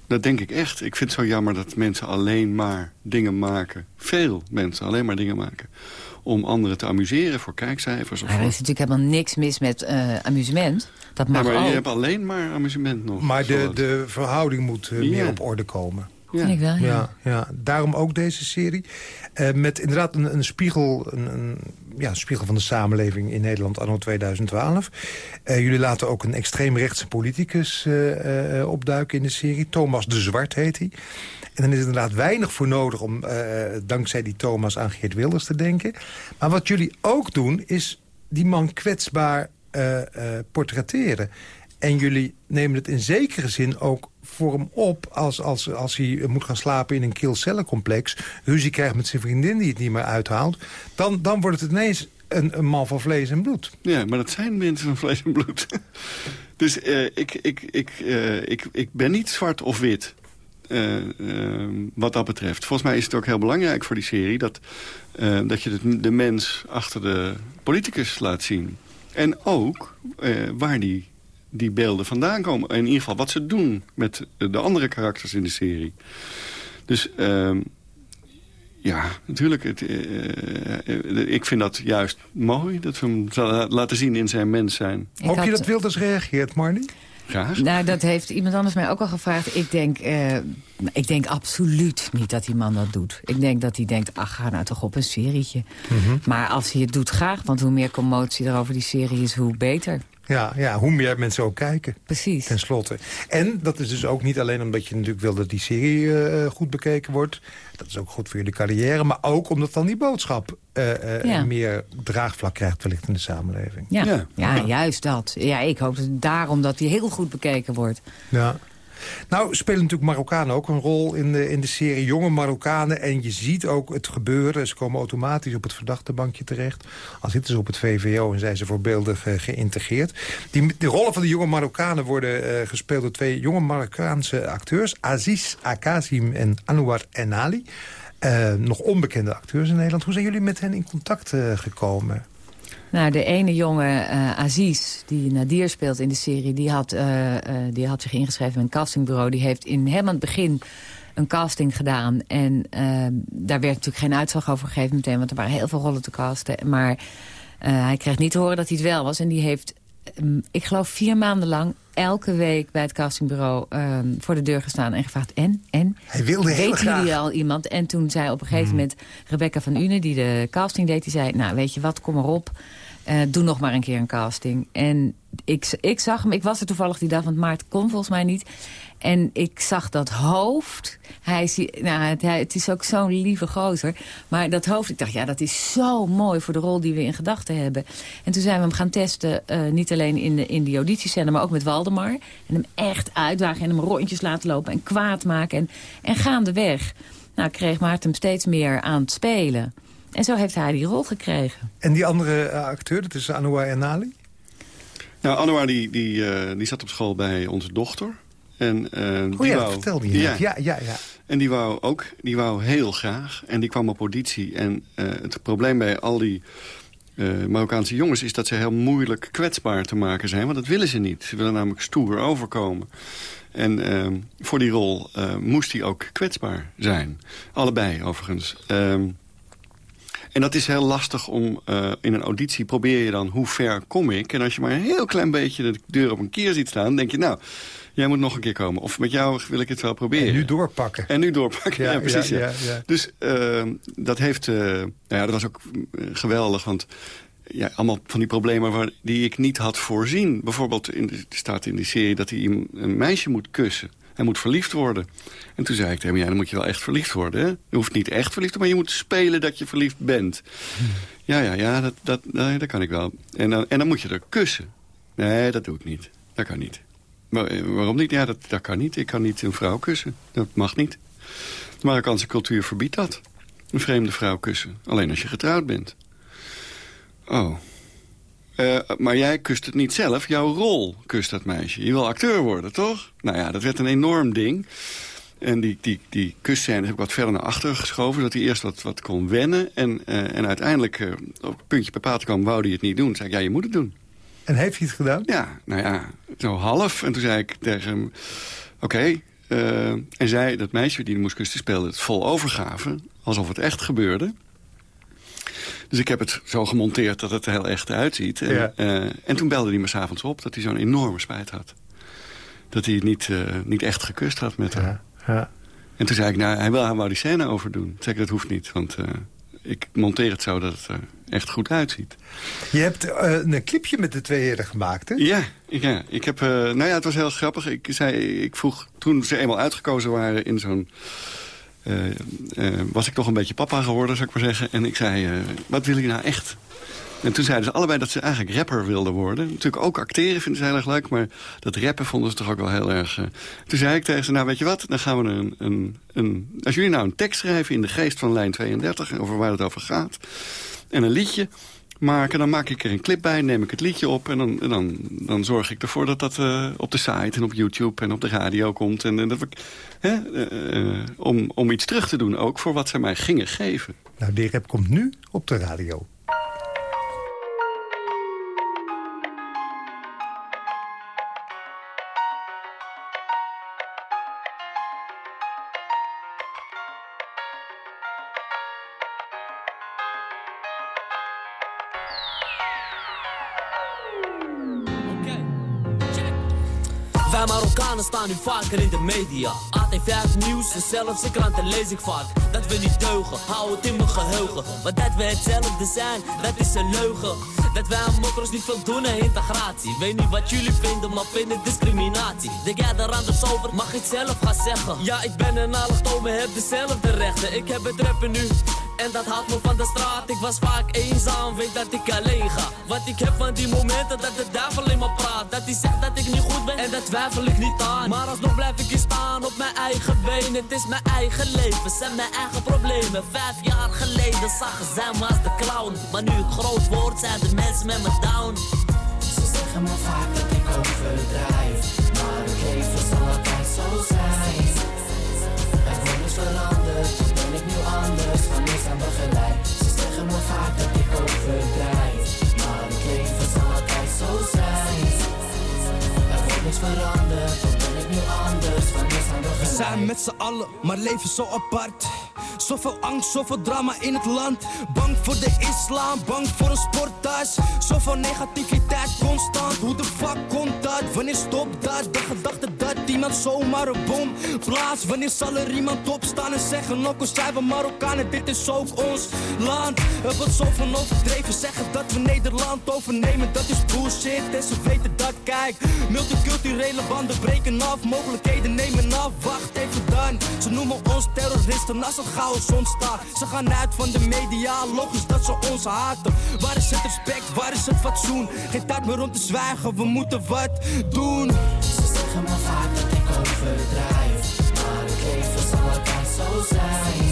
Speaker 5: dat denk ik echt. Ik vind het zo jammer dat mensen alleen maar dingen maken. Veel mensen alleen maar dingen maken. Om anderen te amuseren voor kijkcijfers. Of
Speaker 4: Maar er is natuurlijk helemaal niks mis met eh, amusement. Dat
Speaker 5: Ja,
Speaker 4: mag
Speaker 5: maar je hebt alleen maar amusement nog.
Speaker 3: Maar de, de verhouding moet eh, meer
Speaker 5: Ja.
Speaker 3: op orde komen.
Speaker 5: ja.
Speaker 4: Vind ik wel, ja.
Speaker 3: Ja, ja, daarom ook deze serie. Eh, met inderdaad een, een spiegel, een, een ja, spiegel van de samenleving in Nederland anno 2012. Eh, jullie laten ook een extreemrechtse politicus eh, eh, opduiken in de serie. Thomas de Zwart heet hij. En dan is er inderdaad weinig voor nodig om dankzij die Thomas aan Geert Wilders te denken. Maar wat jullie ook doen is die man kwetsbaar portretteren. En jullie nemen het in zekere zin ook voor hem op... als, als, als hij moet gaan slapen in een kilcellencomplex... ruzie krijgt met zijn vriendin die het niet meer uithaalt... dan, dan wordt het ineens een, een man van vlees en bloed.
Speaker 5: Ja, maar dat zijn mensen van vlees en bloed. dus eh, ik, ik, ik, eh, ik, ik ben niet zwart of wit. eh, wat dat betreft. Volgens mij is het ook heel belangrijk voor die serie... dat, dat je de, mens achter de politicus laat zien. En ook waar die, die beelden vandaan komen. In ieder geval wat ze doen met de andere karakters in de serie. Dus... ehm, ja, natuurlijk. Het, eh, eh, ik vind dat juist mooi, dat we hem la- laten zien in zijn mens zijn.
Speaker 4: Ik
Speaker 3: Hoop je dat Wilders reageert, Marnie?
Speaker 5: Graag.
Speaker 4: Nou, dat heeft iemand anders mij ook al gevraagd. Ik denk, eh, ik denk absoluut niet dat die man dat doet. Ik denk dat hij denkt, ach, ga nou toch op een serietje.
Speaker 3: Mhm.
Speaker 4: Maar als hij het doet, graag. Want hoe meer commotie er over die serie is, hoe beter.
Speaker 3: Ja, ja, hoe meer mensen ook kijken.
Speaker 4: Precies.
Speaker 3: Ten slotte. En dat is dus ook niet alleen omdat je natuurlijk wil dat die serie eh, goed bekeken wordt. Dat is ook goed voor jullie carrière. Maar ook omdat dan die boodschap eh, eh,
Speaker 4: Ja.
Speaker 3: meer draagvlak krijgt wellicht in de samenleving.
Speaker 4: Ja,
Speaker 5: Ja.
Speaker 4: ja.
Speaker 5: Ja.
Speaker 4: juist dat. Ja, ik hoop dat daarom dat hij heel goed bekeken wordt.
Speaker 3: Ja. Nou spelen natuurlijk Marokkanen ook een rol in de, in de serie. Jonge Marokkanen. En je ziet ook het gebeuren. Ze komen automatisch op het verdachtebankje terecht. Al zitten ze op het VVO en zijn ze voorbeeldig geïntegreerd. Die, de rollen van de jonge Marokkanen worden eh, gespeeld door twee jonge Marokkaanse acteurs. Aziz Akazim en Anouar Enali. Eh, nog onbekende acteurs in Nederland. Hoe zijn jullie met hen in contact eh, gekomen?
Speaker 4: Nou, de ene jongen, eh, Aziz, die Nadir speelt in de serie... Die had, eh, eh, die had zich ingeschreven met een castingbureau. Die heeft in helemaal het begin een casting gedaan. En eh, daar werd natuurlijk geen uitslag over gegeven meteen... want er waren heel veel rollen te casten. Maar hij kreeg niet te horen dat hij het wel was. En die heeft, ehm, ik geloof vier maanden lang... elke week bij het castingbureau ehm, voor de deur gestaan en gevraagd... en, en,
Speaker 3: Hij wilde heel
Speaker 4: Weet
Speaker 3: graag.
Speaker 4: jullie al iemand? En toen zei op een gegeven moment Rebecca van Une, die de casting deed, die zei, nou weet je wat, kom erop. Eh, doe nog maar een keer een casting. En ik, ik zag hem, ik was er toevallig die dag, want Maart kon volgens mij niet. En ik zag dat hoofd. Hij is, nou, het, hij- het is ook zo'n lieve gozer. Maar dat hoofd, ik dacht, ja, dat is zo mooi voor de rol die we in gedachten hebben. En toen zijn we hem gaan testen, eh, niet alleen in, de, in die auditiescène, maar ook met Waldemar. En hem echt uitdagen en hem rondjes laten lopen en kwaad maken. En, en gaandeweg nou, kreeg Maarten hem steeds meer aan het spelen. En zo heeft hij die rol gekregen.
Speaker 3: En die andere eh, acteur, dat is Anouar Enali.
Speaker 5: Nou, Anouar die, die, eh, die zat op school bij onze dochter. En, eh,
Speaker 3: Oh
Speaker 5: die
Speaker 3: ja,
Speaker 5: wou,
Speaker 3: dat vertelde je
Speaker 5: ja,
Speaker 3: net. Ja, ja, ja.
Speaker 5: En die wou ook, die wou heel graag. En die kwam op auditie. En eh, het probleem bij al die eh, Marokkaanse jongens... is dat ze heel moeilijk kwetsbaar te maken zijn. Want dat willen ze niet. Ze willen namelijk stoer overkomen. En ehm, voor die rol eh, moest hij ook kwetsbaar zijn. Allebei, overigens. Ehm, en dat is heel lastig om eh, in een auditie probeer je dan hoe ver kom ik. En als je maar een heel klein beetje de deur op een keer ziet staan, denk je nou, jij moet nog een keer komen. Of met jou wil ik het wel proberen.
Speaker 3: En nu doorpakken.
Speaker 5: En nu doorpakken, ja,
Speaker 3: Ja,
Speaker 5: precies.
Speaker 3: ja.
Speaker 5: Dus eh, dat heeft, eh, nou ja, dat was ook eh, geweldig, want ja, allemaal van die problemen waar, die ik niet had voorzien. Bijvoorbeeld in er staat in die serie dat hij een meisje moet kussen. Hij moet verliefd worden. En toen zei ik tegen hem, ja, dan moet je wel echt verliefd worden. Je hoeft niet echt verliefd te worden, maar je moet spelen dat je verliefd bent. Ja, ja, ja, dat, dat, nee, dat kan ik wel. En dan, en dan moet je er kussen. Nee, dat doe ik niet. Dat kan niet. Maar, eh, waarom niet? Ja, dat, dat kan niet. Ik kan niet een vrouw kussen. Dat mag niet. De Marokkaanse cultuur verbiedt dat. Een vreemde vrouw kussen. Alleen als je getrouwd bent. Oh. Uh, maar jij kust het niet zelf. Jouw rol kust dat meisje. Je wil acteur worden, toch? Nou ja, dat werd een enorm ding. En die, die, die kustscène heb ik wat verder naar achteren geschoven... zodat hij eerst wat, wat kon wennen. En, uh, en uiteindelijk, uh, op het puntje bepaald kwam, wou hij het niet doen. Toen zei ik, ja, je moet het doen.
Speaker 3: En heeft hij het gedaan?
Speaker 5: Ja, nou ja, zo half. En toen zei ik tegen hem, oké. Okay, en zij, dat meisje die moest kussen, speelde het vol overgave. Alsof het echt gebeurde. Dus ik heb het zo gemonteerd dat het er heel echt uitziet. En,
Speaker 3: Ja.
Speaker 5: eh, en toen belde hij me s'avonds op dat hij zo'n enorme spijt had. Dat hij het niet, eh, niet echt gekust had met haar.
Speaker 3: Ja.
Speaker 5: En toen zei ik, nou, hij wil hij wou die scène overdoen. Toen zei ik, dat hoeft niet, want eh, ik monteer het zo dat het er echt goed uitziet.
Speaker 3: Je hebt een clipje met de twee heren gemaakt, hè?
Speaker 5: Ja, ja ik heb, nou ja, het was heel grappig. Ik, zei, ik vroeg, toen ze eenmaal uitgekozen waren in zo'n... eh, eh, was ik toch een beetje papa geworden, zou ik maar zeggen. En ik zei, eh, wat wil je nou echt? En toen zeiden ze allebei dat ze eigenlijk rapper wilden worden. Natuurlijk ook acteren vinden ze heel erg leuk, maar dat rappen vonden ze toch ook wel heel erg... Toen zei ik tegen ze, nou weet je wat, dan gaan we een, een, een... Als jullie nou een tekst schrijven in de geest van lijn 32, over waar het over gaat... en een liedje maken, dan maak ik er een clip bij, neem ik het liedje op... en dan, dan, dan zorg ik ervoor dat dat eh, op de site en op YouTube en op de radio komt. En, dat ik, hè, eh, eh, om, om iets terug te doen ook voor wat ze mij gingen geven.
Speaker 3: Nou, die komt nu op de radio.
Speaker 11: Marokkanen staan nu vaker in de media. AT5 nieuws en zelfs de kranten lees ik vaak. Dat we niet deugen, hou het in mijn geheugen. Maar dat we hetzelfde zijn, dat is een leugen. Dat wij aan mokkers niet voldoen aan integratie. Weet niet wat jullie vinden, maar vinden discriminatie. Denk jij er anders over, mag ik zelf gaan zeggen. Ja, ik ben een allochtome, heb dezelfde rechten. Ik heb het rappen nu. En dat haalt me van de straat, ik was vaak eenzaam, weet dat ik alleen ga. Wat ik heb van die momenten dat de duivel in me praat. Dat hij zegt dat ik niet goed ben en dat twijfel ik niet aan. Maar alsnog blijf ik hier staan op mijn eigen benen Het is mijn eigen leven, zijn mijn eigen problemen. Vijf jaar geleden zagen zij me als de clown. Maar nu ik groot word zijn de mensen met me down. Ze zeggen me vaak dat ik overdrijf. Maar het leven zal altijd zo zijn. Er wordt niks veranderd, ben ik nu anders, Ze zeggen me vaak dat ik overdrijf, maar het leven zal altijd zo zijn. Er wordt niks veranderd, of ben ik nu anders, zijn
Speaker 12: met z'n allen, maar leven zo apart. Zoveel angst, zoveel drama in het land. Bang voor de islam, bang voor een sporttas. Zoveel negativiteit constant. Hoe de fuck komt dat? Wanneer stopt dat? De gedachte dat iemand zomaar een bom blaast. Wanneer zal er iemand opstaan en zeggen: al zijn we Marokkanen, dit is ook ons land. Er wordt zoveel overdreven, zeggen dat we Nederland overnemen. Dat is bullshit en ze weten dat. Kijk, multiculturele banden breken af. Mogelijkheden nemen af. Wacht Ze noemen ons terroristen als er chaos ontstaat. Ze gaan uit van de media, logisch dat ze ons haten. Waar is het respect, waar is het fatsoen? Geen tijd meer om te zwijgen, we moeten wat doen.
Speaker 11: Ze zeggen me vaak dat ik overdrijf, maar het leven zal altijd zo zijn.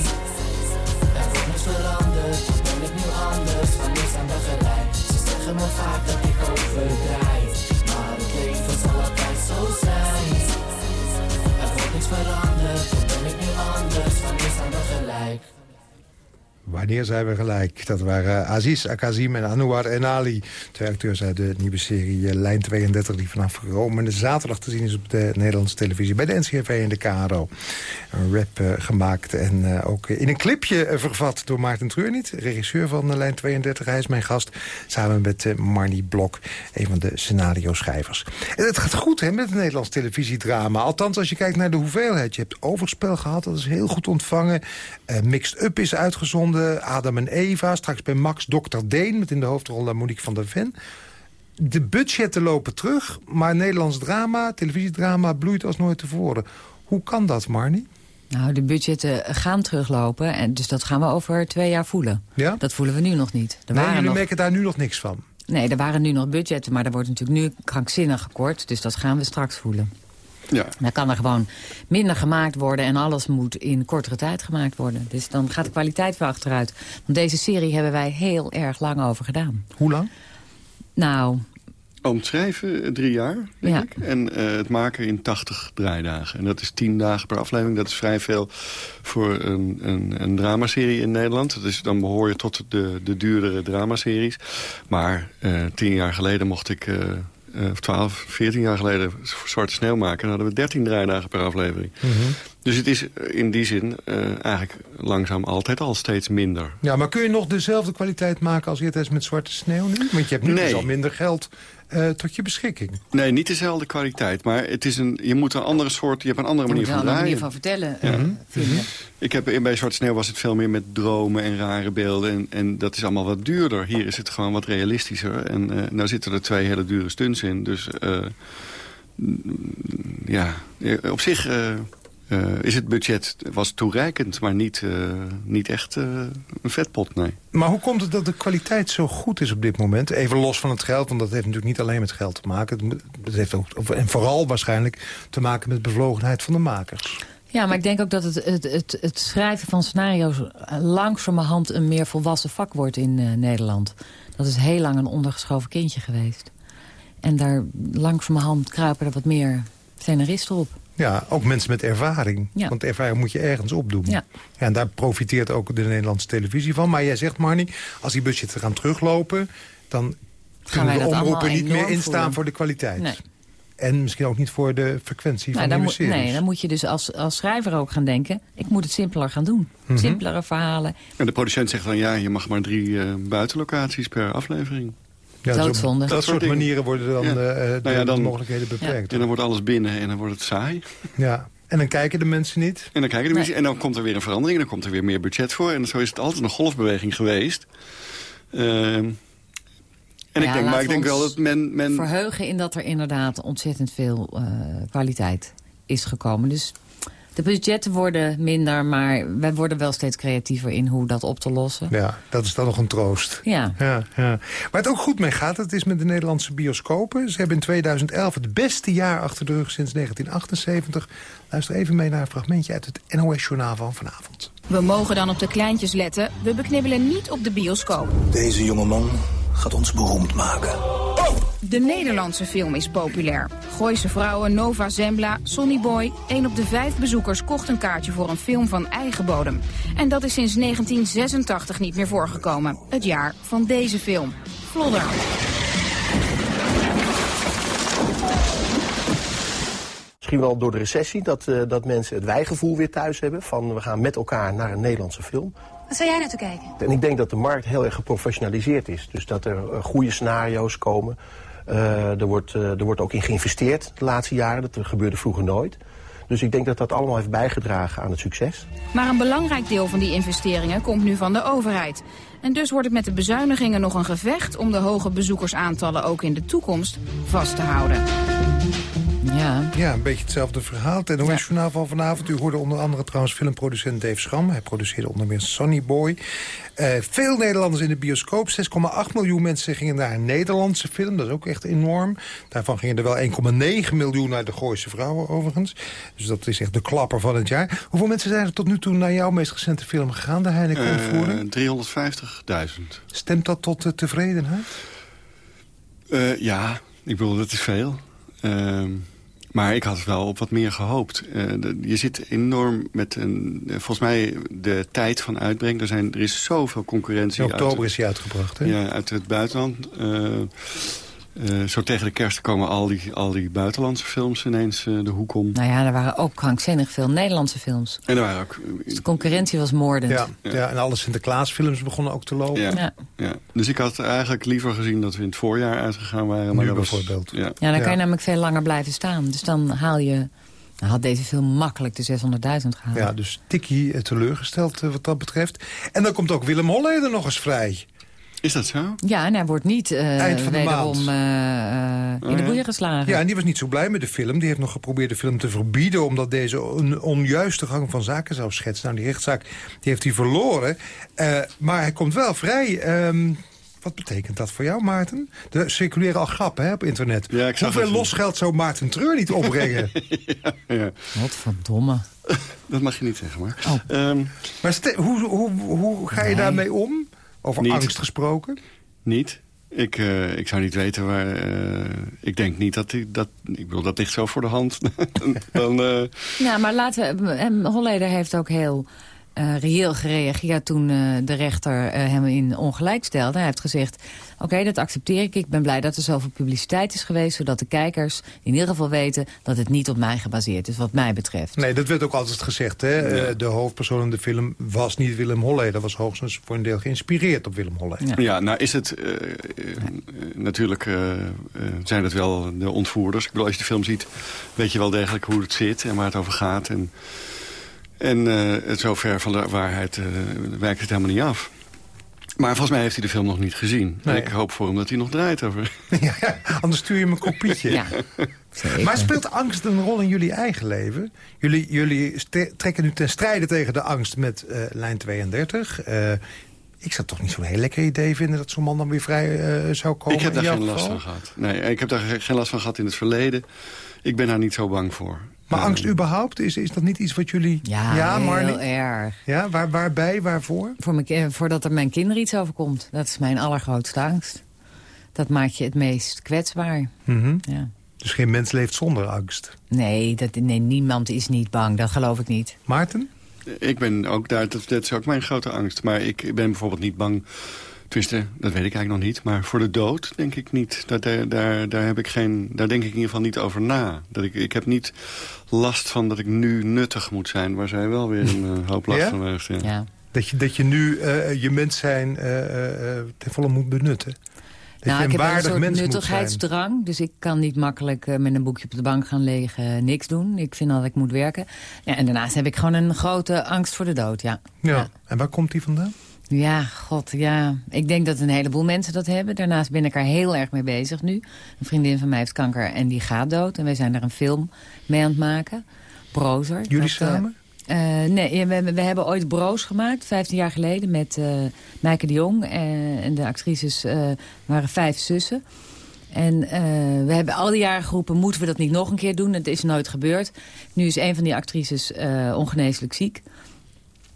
Speaker 11: Er wordt niks veranderd, ben ik nu anders, wanneer zijn we gelijk? Ze zeggen me vaak dat ik overdrijf, maar het leven zal altijd zo zijn. Er wordt Wanneer zijn we gelijk?
Speaker 3: Dat waren Aziz, Akazim en Anouar en Ali. Twee acteurs uit de nieuwe serie eh, Lijn 32... die vanaf komende zaterdag te zien is op de Nederlandse televisie... bij de NCRV en de KRO. Een rap eh, gemaakt en eh, ook in een clipje vervat door Maarten Treurniet... regisseur van Lijn 32. Hij is mijn gast, samen met Marnie Blok... een van de scenario-schrijvers. En het gaat goed hè, met het Nederlands televisiedrama. Althans, als je kijkt naar de hoeveelheid. Je hebt overspel gehad, dat is heel goed ontvangen. Mixed Up is uitgezonden. Adam en Eva, straks bij Max Dr. Deen... met in de hoofdrol Monique van der Ven. de budgetten lopen terug, maar Nederlands drama, televisiedrama... bloeit als nooit tevoren. Hoe kan dat, Marnie?
Speaker 4: Nou, de budgetten gaan teruglopen. En dus dat gaan we over twee jaar voelen.
Speaker 3: Ja?
Speaker 4: Dat voelen we nu nog niet. Er
Speaker 3: nee,
Speaker 4: waren
Speaker 3: jullie
Speaker 4: nog...
Speaker 3: merken daar nu nog niks van.
Speaker 4: Nee, er waren nu nog budgetten, maar er wordt natuurlijk nu krankzinnig gekort. Dus dat gaan we straks voelen.
Speaker 5: Ja.
Speaker 4: Dan kan er gewoon minder gemaakt worden en alles moet in kortere tijd gemaakt worden. Dus dan gaat de kwaliteit weer achteruit. Want deze serie hebben wij heel erg lang over gedaan.
Speaker 3: Hoe lang?
Speaker 4: Nou,
Speaker 5: Om het schrijven eh, drie jaar, denk
Speaker 4: Ja.
Speaker 5: ik. En eh, het maken in 80 draaidagen. En dat is 10 dagen per aflevering. Dat is vrij veel voor een, een, een dramaserie in Nederland. Dus dan behoor je tot de, de duurdere dramaseries. Maar eh, tien jaar geleden mocht ik... of 12, 14 jaar geleden Zwarte Sneeuw maken. Dan hadden we 13 draaidagen per aflevering. Dus het is eh, in die zin eh, eigenlijk langzaam altijd al steeds minder.
Speaker 3: Ja, maar kun je nog dezelfde kwaliteit maken als eerst met Zwarte Sneeuw nu? Want je hebt nu
Speaker 5: Nee.
Speaker 3: dus al minder geld eh, tot je beschikking.
Speaker 5: Nee, niet dezelfde kwaliteit. Maar het is een, je moet een andere soort... Je hebt een andere
Speaker 4: je
Speaker 5: manier van
Speaker 4: een
Speaker 5: draaien.
Speaker 4: manier van vertellen
Speaker 5: Ja.
Speaker 4: eh, vinden.
Speaker 5: Ik heb, in bij Zwarte Sneeuw was het veel meer met dromen en rare beelden. En, en dat is allemaal wat duurder. Hier is het gewoon wat realistischer. En eh nou zitten er twee hele dure stunts in. Dus eh, mm, ja, eh, op zich eh, is het budget was toereikend. Maar niet, eh, niet echt eh, een vetpot, nee.
Speaker 3: Maar hoe komt het dat de kwaliteit zo goed is op dit moment? Even los van het geld, want dat heeft natuurlijk niet alleen met geld te maken. Het heeft ook, of- en vooral waarschijnlijk te maken met bevlogenheid van de makers.
Speaker 4: Ja, maar ik denk ook dat het, het, het, het schrijven van scenario's langzamerhand een meer volwassen vak wordt in eh, Nederland. Dat is heel lang een ondergeschoven kindje geweest. En daar langzamerhand kruipen er wat meer scenaristen op.
Speaker 3: Ja, ook mensen met ervaring.
Speaker 4: Ja.
Speaker 3: Want ervaring moet je ergens opdoen.
Speaker 4: Ja.
Speaker 3: en daar profiteert ook de Nederlandse televisie van. Maar jij zegt, Marnie, als die budgetten gaan teruglopen... dan kunnen
Speaker 4: wij
Speaker 3: de
Speaker 4: dat
Speaker 3: omroepen
Speaker 4: allemaal
Speaker 3: niet meer instaan
Speaker 4: voelen.
Speaker 3: voor de kwaliteit.
Speaker 4: Nee.
Speaker 3: En misschien ook niet voor de frequentie
Speaker 4: Nou,
Speaker 3: van
Speaker 4: moet,
Speaker 3: series.
Speaker 4: nee, dan moet je dus als, als schrijver ook gaan denken... ik moet het simpeler gaan doen.
Speaker 3: Mhm.
Speaker 4: Simpelere verhalen.
Speaker 5: En de producent zegt dan, ja, je mag maar drie eh, buitenlocaties per aflevering.
Speaker 3: Ja, dat,
Speaker 4: Doodzonde.
Speaker 3: dat,
Speaker 5: Dat
Speaker 3: soort
Speaker 5: dingen.
Speaker 3: manieren worden dan
Speaker 5: Ja.
Speaker 3: eh, eh,
Speaker 5: Nou ja,
Speaker 3: de
Speaker 5: dan-
Speaker 3: mogelijkheden beperkt.
Speaker 5: En dan wordt alles binnen en dan wordt het saai.
Speaker 3: Ja. En dan kijken de mensen niet.
Speaker 5: En dan kijken de mensen en dan komt er weer een verandering. Dan komt er weer meer budget voor. En zo is het altijd een golfbeweging geweest. Ehm, en ik denk, maar ik denk wel dat men... men
Speaker 4: Verheugen in dat er inderdaad ontzettend veel eh, kwaliteit is gekomen. Dus de budgetten worden minder, maar wij worden wel steeds creatiever in hoe dat op te lossen.
Speaker 3: Ja, dat is dan nog een troost.
Speaker 4: Ja.
Speaker 3: Ja, ja. Waar het ook goed mee gaat, het is met de Nederlandse bioscopen. Ze hebben in 2011 het beste jaar achter de rug sinds 1978. Luister even mee naar een fragmentje uit het NOS-journaal van vanavond.
Speaker 13: We mogen dan op de kleintjes letten. We beknibbelen niet op de bioscoop.
Speaker 14: Deze jongeman gaat ons beroemd maken.
Speaker 13: De Nederlandse film is populair. Gooise vrouwen, Nova Zembla, Sonny Boy. Een op de vijf bezoekers kocht een kaartje voor een film van eigen bodem. En dat is sinds 1986 niet meer voorgekomen. Het jaar van deze film. Vlodder.
Speaker 15: Misschien wel door de recessie, dat, eh, dat mensen het wijgevoel weer thuis hebben. Van we gaan met elkaar naar een Nederlandse film.
Speaker 16: Wat zou jij naartoe kijken?
Speaker 15: En ik denk dat de markt heel erg geprofessionaliseerd is. Dus dat er eh, goede scenario's komen. Eh, er, wordt, er wordt ook in geïnvesteerd de laatste jaren. Dat gebeurde vroeger nooit. Dus ik denk dat dat allemaal heeft bijgedragen aan het succes.
Speaker 13: Maar een belangrijk deel van die investeringen komt nu van de overheid. En dus wordt het met de bezuinigingen nog een gevecht... om de hoge bezoekersaantallen ook in de toekomst vast te houden.
Speaker 4: Ja.
Speaker 3: Ja, een beetje hetzelfde verhaal. Het NOS-journaal van vanavond. U hoorde onder andere trouwens filmproducent Dave Schram. Hij produceerde onder meer Sonny Boy. Eh, veel Nederlanders in de bioscoop. 6,8 miljoen mensen gingen naar een Nederlandse film. Dat is ook echt enorm. Daarvan gingen er wel 1,9 miljoen naar de Gooise Vrouwen overigens. Dus dat is echt de klapper van het jaar. Hoeveel mensen zijn er tot nu toe naar jouw meest recente film gegaan? De Heineken-ontvoering?
Speaker 5: eh 350.000.
Speaker 3: Stemt dat tot eh, tevredenheid?
Speaker 5: Eh, ja, ik bedoel, dat is veel. Ehm, maar ik had wel op wat meer gehoopt. Eh, je zit enorm met een... eh, volgens mij de tijd van uitbreng. Er, zijn, er is zoveel concurrentie.
Speaker 3: In oktober
Speaker 5: uit,
Speaker 3: is hij uitgebracht, hè?
Speaker 5: Ja, uit het buitenland. Eh, eh, zo tegen de kerst komen al die, al die buitenlandse films ineens eh, de hoek om.
Speaker 4: Nou ja, er waren ook krankzinnig veel Nederlandse films.
Speaker 5: En er waren ook...
Speaker 4: Dus de concurrentie was moordend.
Speaker 3: Ja, ja. en alle Sinterklaasfilms begonnen ook te lopen.
Speaker 5: Ja,
Speaker 4: Ja.
Speaker 5: ja. Dus ik had eigenlijk liever gezien dat we in het voorjaar uitgegaan waren. Maar
Speaker 3: Nu
Speaker 5: dat was-
Speaker 3: bijvoorbeeld.
Speaker 5: Ja.
Speaker 4: Ja, dan kan
Speaker 3: Ja.
Speaker 4: je namelijk veel langer blijven staan. Dus dan haal je... Dan had deze film makkelijk de 600.000 gehaald.
Speaker 3: Ja, dus tikkie eh, teleurgesteld eh, wat dat betreft. En dan komt ook Willem Holleder nog eens vrij.
Speaker 5: Is dat zo?
Speaker 4: Ja, en hij wordt niet uh,
Speaker 3: Eind van de
Speaker 4: wederom
Speaker 3: maand.
Speaker 4: uh, in
Speaker 5: Oh,
Speaker 4: de
Speaker 5: ja.
Speaker 4: boeien geslagen.
Speaker 3: Ja, en die was niet zo blij met de film. Die heeft nog geprobeerd de film te verbieden... omdat deze een onjuiste gang van zaken zou schetsen. Nou, die rechtszaak die heeft hij verloren. Eh, maar hij komt wel vrij. Ehm, wat betekent dat voor jou, Maarten? Er circuleren al grappen hè, op internet.
Speaker 5: Ja,
Speaker 3: Hoeveel losgeld zou Maarten Treur niet opbrengen?
Speaker 5: Ja,
Speaker 4: Wat verdomme.
Speaker 5: dat mag je niet zeggen, maar...
Speaker 4: Oh.
Speaker 5: Ehm,
Speaker 3: maar hoe, hoe, hoe ga je
Speaker 4: Nee.
Speaker 3: daarmee om? Over
Speaker 5: Niet.
Speaker 3: angst gesproken?
Speaker 5: niet. Ik, eh, ik zou niet weten waar... eh, ik denk niet dat hij... Dat, ik bedoel, dat ligt zo voor de hand. Dan, eh,
Speaker 4: Ja, maar laten we... Holleder heeft ook heel eh, reëel gereageerd toen eh, de rechter eh, hem in ongelijk stelde. Hij heeft gezegd, oké, dat accepteer ik. Ik ben blij dat er zoveel publiciteit is geweest... zodat de kijkers in ieder geval weten dat het niet op mij gebaseerd is, wat mij betreft.
Speaker 3: Nee, dat werd ook altijd gezegd. Hè? Eh, De hoofdpersoon in de film was niet Willem Holleder. was hoogstens voor een deel geïnspireerd op Willem Holleder.
Speaker 5: Ja, nou is het... natuurlijk zijn het wel de ontvoerders. Ik bedoel, als je de film ziet, weet je wel degelijk hoe het zit en waar het over gaat. En, en eh, het zo ver van de waarheid eh, wijkt het helemaal niet af. Maar volgens mij heeft hij de film nog niet gezien.
Speaker 3: Nee.
Speaker 5: En ik hoop voor hem dat hij nog draait over.
Speaker 3: Ja, anders stuur je hem een kopietje.
Speaker 4: Ja.
Speaker 3: Maar speelt angst een rol in jullie eigen leven? Jullie, jullie trekken nu ten strijde tegen de angst met eh, lijn 32. Eh, ik zou toch niet zo'n heel lekker idee vinden... dat zo'n man dan weer vrij eh, zou komen
Speaker 5: ik heb daar geen last van gehad. Nee, ik heb daar ge- geen last van gehad in het verleden. Ik ben daar niet zo bang voor.
Speaker 3: Maar angst überhaupt, is, is dat niet iets wat jullie...
Speaker 4: Ja, heel
Speaker 3: Marnie?
Speaker 4: erg.
Speaker 3: Ja, waar, waarbij, waarvoor?
Speaker 4: Voor mijn, voordat er mijn kinderen iets overkomt. Dat is mijn allergrootste angst. Dat maakt je het meest kwetsbaar.
Speaker 3: Mhm.
Speaker 4: Ja.
Speaker 3: Dus geen mens leeft zonder angst.
Speaker 4: Nee, dat, nee, niemand is niet bang. Dat geloof ik niet.
Speaker 3: Maarten?
Speaker 5: Ik ben ook daar, dat, dat is ook mijn grote angst. Maar ik ben bijvoorbeeld niet bang... Tenminste, dat weet ik eigenlijk nog niet. Maar voor de dood denk ik niet. Dat, daar, daar, daar, heb ik geen, daar denk ik in ieder geval niet over na. Dat ik, ik heb niet last van dat ik nu nuttig moet zijn... waar zij wel weer een eh, hoop last
Speaker 3: Ja?
Speaker 5: van heeft. Ja.
Speaker 4: Ja.
Speaker 3: Dat je, dat je nu eh, je mens zijn eh, eh, eh, ten volle moet benutten. Dat
Speaker 4: nou, ik heb een soort nuttigheidsdrang. Dus ik kan niet makkelijk met een boekje op de bank gaan liggen, niks doen. Ik vind dat ik moet werken. Ja, en daarnaast heb ik gewoon een grote angst voor de dood, ja.
Speaker 3: Ja. En waar komt die vandaan?
Speaker 4: Ja, god, ja. Ik denk dat een heleboel mensen dat hebben. Daarnaast ben ik er heel erg mee bezig nu. Een vriendin van mij heeft kanker en die gaat dood. En wij zijn daar een film mee aan het maken. Brozer.
Speaker 3: Jullie
Speaker 4: Dat, eh,
Speaker 3: samen?
Speaker 4: eh, nee, we, we hebben ooit Broos gemaakt, 15 jaar geleden, met eh Maaike de Jong. en de actrices waren vijf zussen. En we hebben al die jaren geroepen, moeten we dat niet nog een keer doen? Het is nooit gebeurd. Nu is een van die actrices ongeneeslijk ziek.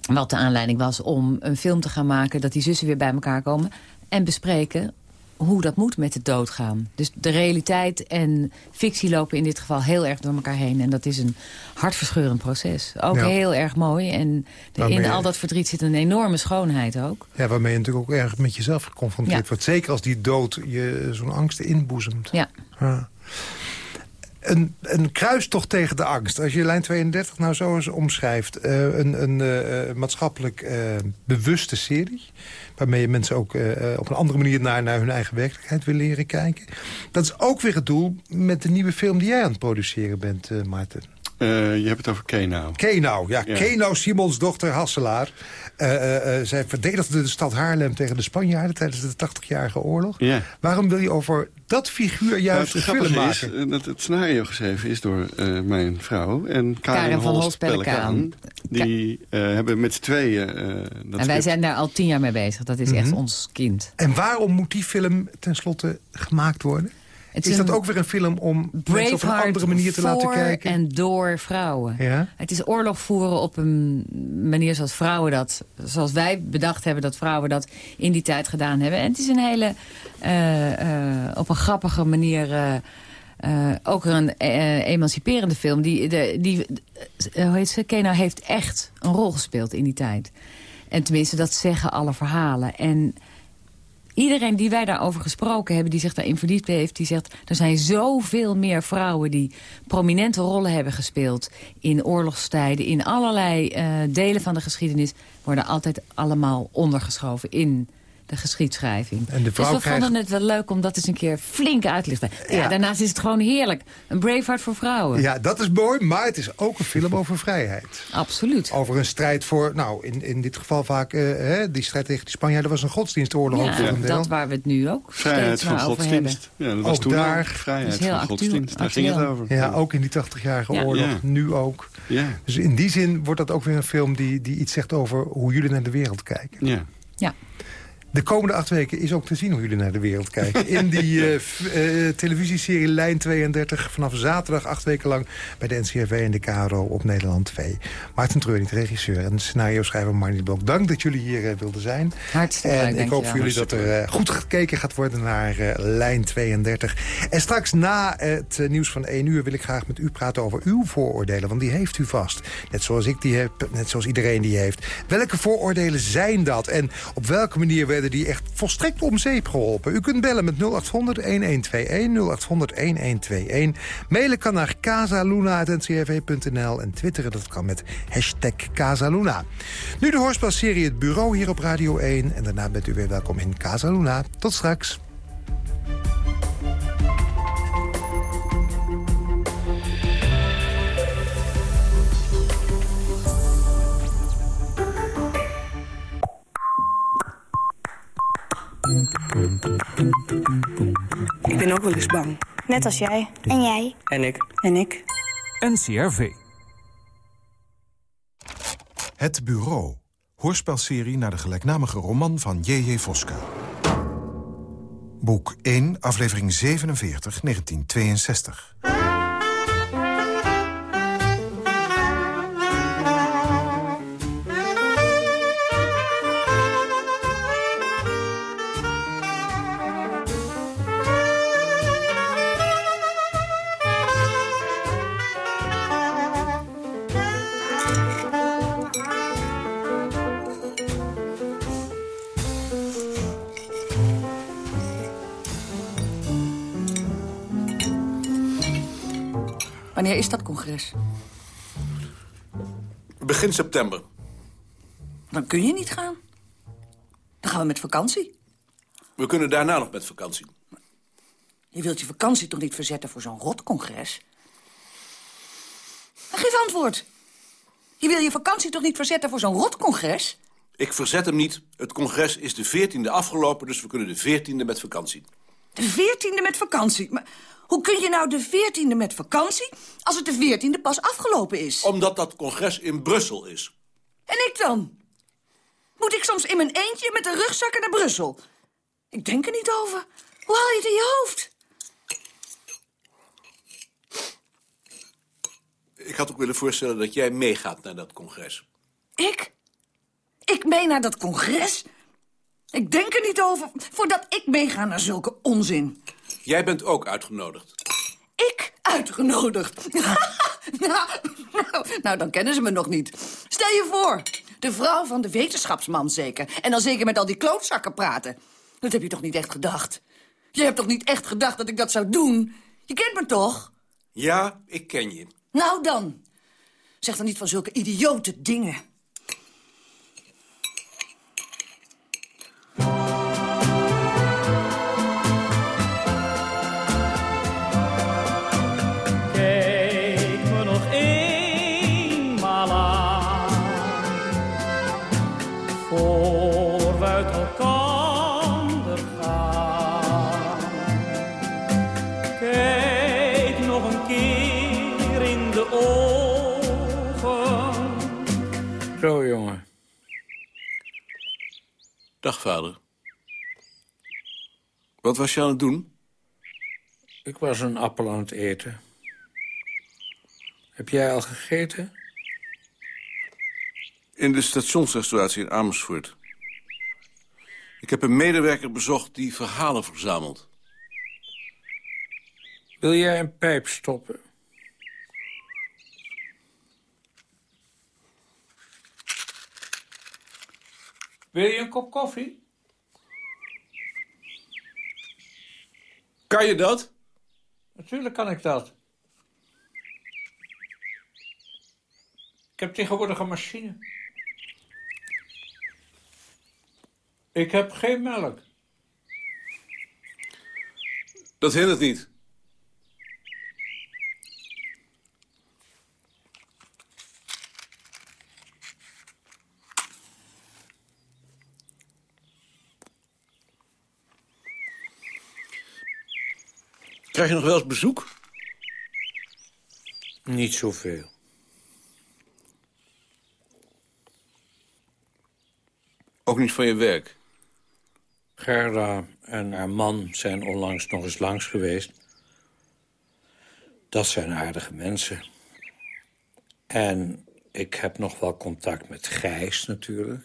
Speaker 4: Wat de aanleiding was om een film te gaan maken... dat die zussen weer bij elkaar komen en bespreken hoe dat moet met het doodgaan. Dus de realiteit en fictie lopen in dit geval heel erg door elkaar heen. En dat is een hartverscheurend proces. Ook
Speaker 3: Ja.
Speaker 4: heel erg mooi. En de- in al dat verdriet zit een enorme schoonheid ook.
Speaker 3: Ja, waarmee je natuurlijk ook erg met jezelf geconfronteerd
Speaker 4: Ja.
Speaker 3: wordt. Zeker als die dood je zo'n angst inboezemt.
Speaker 4: Ja.
Speaker 3: Ja. Een, een kruistocht tegen de angst. Als je lijn 32 nou zo eens omschrijft. eh, een een eh, eh, maatschappelijk bewuste serie. Waarmee je mensen ook op een andere manier naar, naar hun eigen werkelijkheid wil leren kijken. Dat is ook weer het doel met de nieuwe film die jij aan het produceren bent, Maarten.
Speaker 5: Eh, je hebt het over Kenau.
Speaker 3: Kenau, ja.
Speaker 5: Ja.
Speaker 3: Kenau, Simons dochter Hasselaar. Eh, eh, eh, zij verdedigde de stad Haarlem tegen de Spanjaarden... tijdens de 80-jarige oorlog.
Speaker 5: Ja.
Speaker 3: Waarom wil je over dat figuur
Speaker 5: Nou,
Speaker 3: juist
Speaker 5: het
Speaker 3: een film
Speaker 5: grappige
Speaker 3: maken?
Speaker 5: is dat het scenario geschreven is door eh, mijn vrouw en Karen,
Speaker 4: Karen van
Speaker 5: Holst
Speaker 4: Holst Pellekaan.
Speaker 5: Die eh, hebben met z'n tweeën... eh, dat
Speaker 4: en wij
Speaker 5: script-
Speaker 4: zijn daar al tien jaar mee bezig. Dat is echt
Speaker 3: Mhm.
Speaker 4: ons kind.
Speaker 3: En waarom moet die film tenslotte gemaakt worden?
Speaker 4: Het
Speaker 3: is,
Speaker 4: is
Speaker 3: dat ook weer een film om mensen op een andere manier te laten kijken?
Speaker 4: en door vrouwen.
Speaker 3: Ja?
Speaker 4: Het is oorlog voeren op een manier zoals vrouwen dat... zoals wij bedacht hebben dat vrouwen dat in die tijd gedaan hebben. En het is een hele... eh, eh, op een grappige manier... eh, ook een emanciperende film. Die, de, die, hoe heet ze? Kena heeft echt een rol gespeeld in die tijd. En tenminste, dat zeggen alle verhalen. En iedereen die wij daarover gesproken hebben... die zich daarin verdiept heeft, die zegt... er zijn zoveel meer vrouwen die prominente rollen hebben gespeeld... in oorlogstijden, in allerlei eh, delen van de geschiedenis... worden altijd allemaal ondergeschoven in de geschiedschrijving.
Speaker 3: En de
Speaker 4: dus
Speaker 3: vrouw
Speaker 4: we
Speaker 3: krijgt-
Speaker 4: vonden het wel leuk om dat eens een keer flink uit te lichten. Ja,
Speaker 3: Ja.
Speaker 4: daarnaast is het gewoon heerlijk. Een Braveheart voor vrouwen.
Speaker 3: Ja, dat is mooi, maar het is ook een film over vrijheid.
Speaker 4: Absoluut.
Speaker 3: Over een strijd voor, nou, in, in dit geval vaak... eh, hè, die strijd tegen de Spanjaarden was een godsdienstoorlog ook voor
Speaker 4: Ja,
Speaker 3: een deel.
Speaker 4: dat waar we het nu ook
Speaker 5: Vrijheid van
Speaker 4: maar over hebben.
Speaker 5: godsdienst. Ja, dat was
Speaker 3: Ook
Speaker 5: toen
Speaker 3: daar-
Speaker 5: ook. Vrijheid
Speaker 4: Dat is heel
Speaker 5: van
Speaker 4: actueel-
Speaker 5: godsdienst. Daar ging het over.
Speaker 3: Ja, ook in die 80-jarige
Speaker 4: Ja.
Speaker 3: oorlog,
Speaker 5: Ja.
Speaker 3: nu ook.
Speaker 5: Ja.
Speaker 3: Dus in die zin wordt dat ook weer een film die, die iets zegt over hoe jullie naar de wereld kijken.
Speaker 5: Ja.
Speaker 4: Ja.
Speaker 3: De komende acht weken is ook te zien hoe jullie naar de wereld kijken. In die eh, eh, televisieserie Lijn 32 vanaf zaterdag acht weken lang... bij de NCRV en de KRO op Nederland 2. Maarten Treurnig, regisseur en scenario-schrijver Marnie Blok. Dank dat jullie hier eh, wilden zijn.
Speaker 4: Hartstikke
Speaker 3: En ik hoop voor jullie dat er goed gekeken gaat worden naar eh, Lijn 32. En straks na het nieuws van 1 uur wil ik graag met u praten over uw vooroordelen. Want die heeft u vast. Net zoals ik die heb, net zoals iedereen die heeft. Welke vooroordelen zijn dat? En op welke manier werden die echt volstrekt om zeep geholpen? U kunt bellen met 0800-1121, 0800-1121. Mailen kan naar casaluna.ncrv.nl en twitteren dat kan met hashtag Casaluna. Nu de hoorspelserie Het Bureau hier op Radio 1. En daarna bent u weer welkom in Casaluna. Tot straks.
Speaker 16: Ik ben ook wel eens bang. Net als jij. En jij. En ik. En ik.
Speaker 17: NCRV.
Speaker 18: Het Bureau. Hoorspelserie naar de gelijknamige roman van J.J. Voska. Boek 1, aflevering 47, 1962.
Speaker 19: Dat congres?
Speaker 20: Begin september.
Speaker 19: Dan kun je niet gaan. Dan gaan we met vakantie.
Speaker 20: We kunnen daarna nog met vakantie.
Speaker 19: Je wilt je vakantie toch niet verzetten voor zo'n rotcongres? Geef antwoord. Je wil je vakantie toch niet verzetten voor zo'n rotcongres?
Speaker 20: Ik verzet hem niet. Het congres is de 14e afgelopen, dus we kunnen de 14e met vakantie.
Speaker 19: De veertiende met vakantie. Maar hoe kun je nou de veertiende met vakantie... als het de veertiende pas afgelopen is?
Speaker 20: Omdat dat congres in Brussel is.
Speaker 19: En ik dan? Moet ik soms in mijn eentje met de rugzakken naar Brussel? Ik denk er niet over. Hoe haal je het in je hoofd?
Speaker 20: Ik had ook willen voorstellen dat jij meegaat naar dat congres.
Speaker 19: Ik? Ik mee naar dat congres? Ik denk er niet over voordat ik meega naar zulke onzin.
Speaker 20: Jij bent ook uitgenodigd.
Speaker 19: Ik uitgenodigd. nou, nou, nou, dan kennen ze me nog niet. Stel je voor, de vrouw van de wetenschapsman zeker. En dan zeker met al die klootzakken praten. Dat heb je toch niet echt gedacht? Je hebt toch niet echt gedacht dat ik dat zou doen? Je kent me toch?
Speaker 20: Ja, ik ken je.
Speaker 19: Nou dan. Zeg dan niet van zulke idiote dingen.
Speaker 20: Vader. Wat was je aan het doen?
Speaker 21: Ik was een appel aan het eten. Heb jij al gegeten?
Speaker 20: In de stationsrestauratie in Amersfoort. Ik heb een medewerker bezocht die verhalen verzamelt.
Speaker 21: Wil jij een pijp stoppen? Wil je een kop koffie?
Speaker 20: Kan je dat?
Speaker 21: Natuurlijk kan ik dat. Ik heb tegenwoordig een machine. Ik heb geen melk.
Speaker 20: Dat hindert niet. Krijg je nog wel eens bezoek?
Speaker 21: Niet zoveel.
Speaker 20: Ook niet van je werk?
Speaker 21: Gerda en haar man zijn onlangs nog eens langs geweest. Dat zijn aardige mensen. En ik heb nog wel contact met Gijs natuurlijk.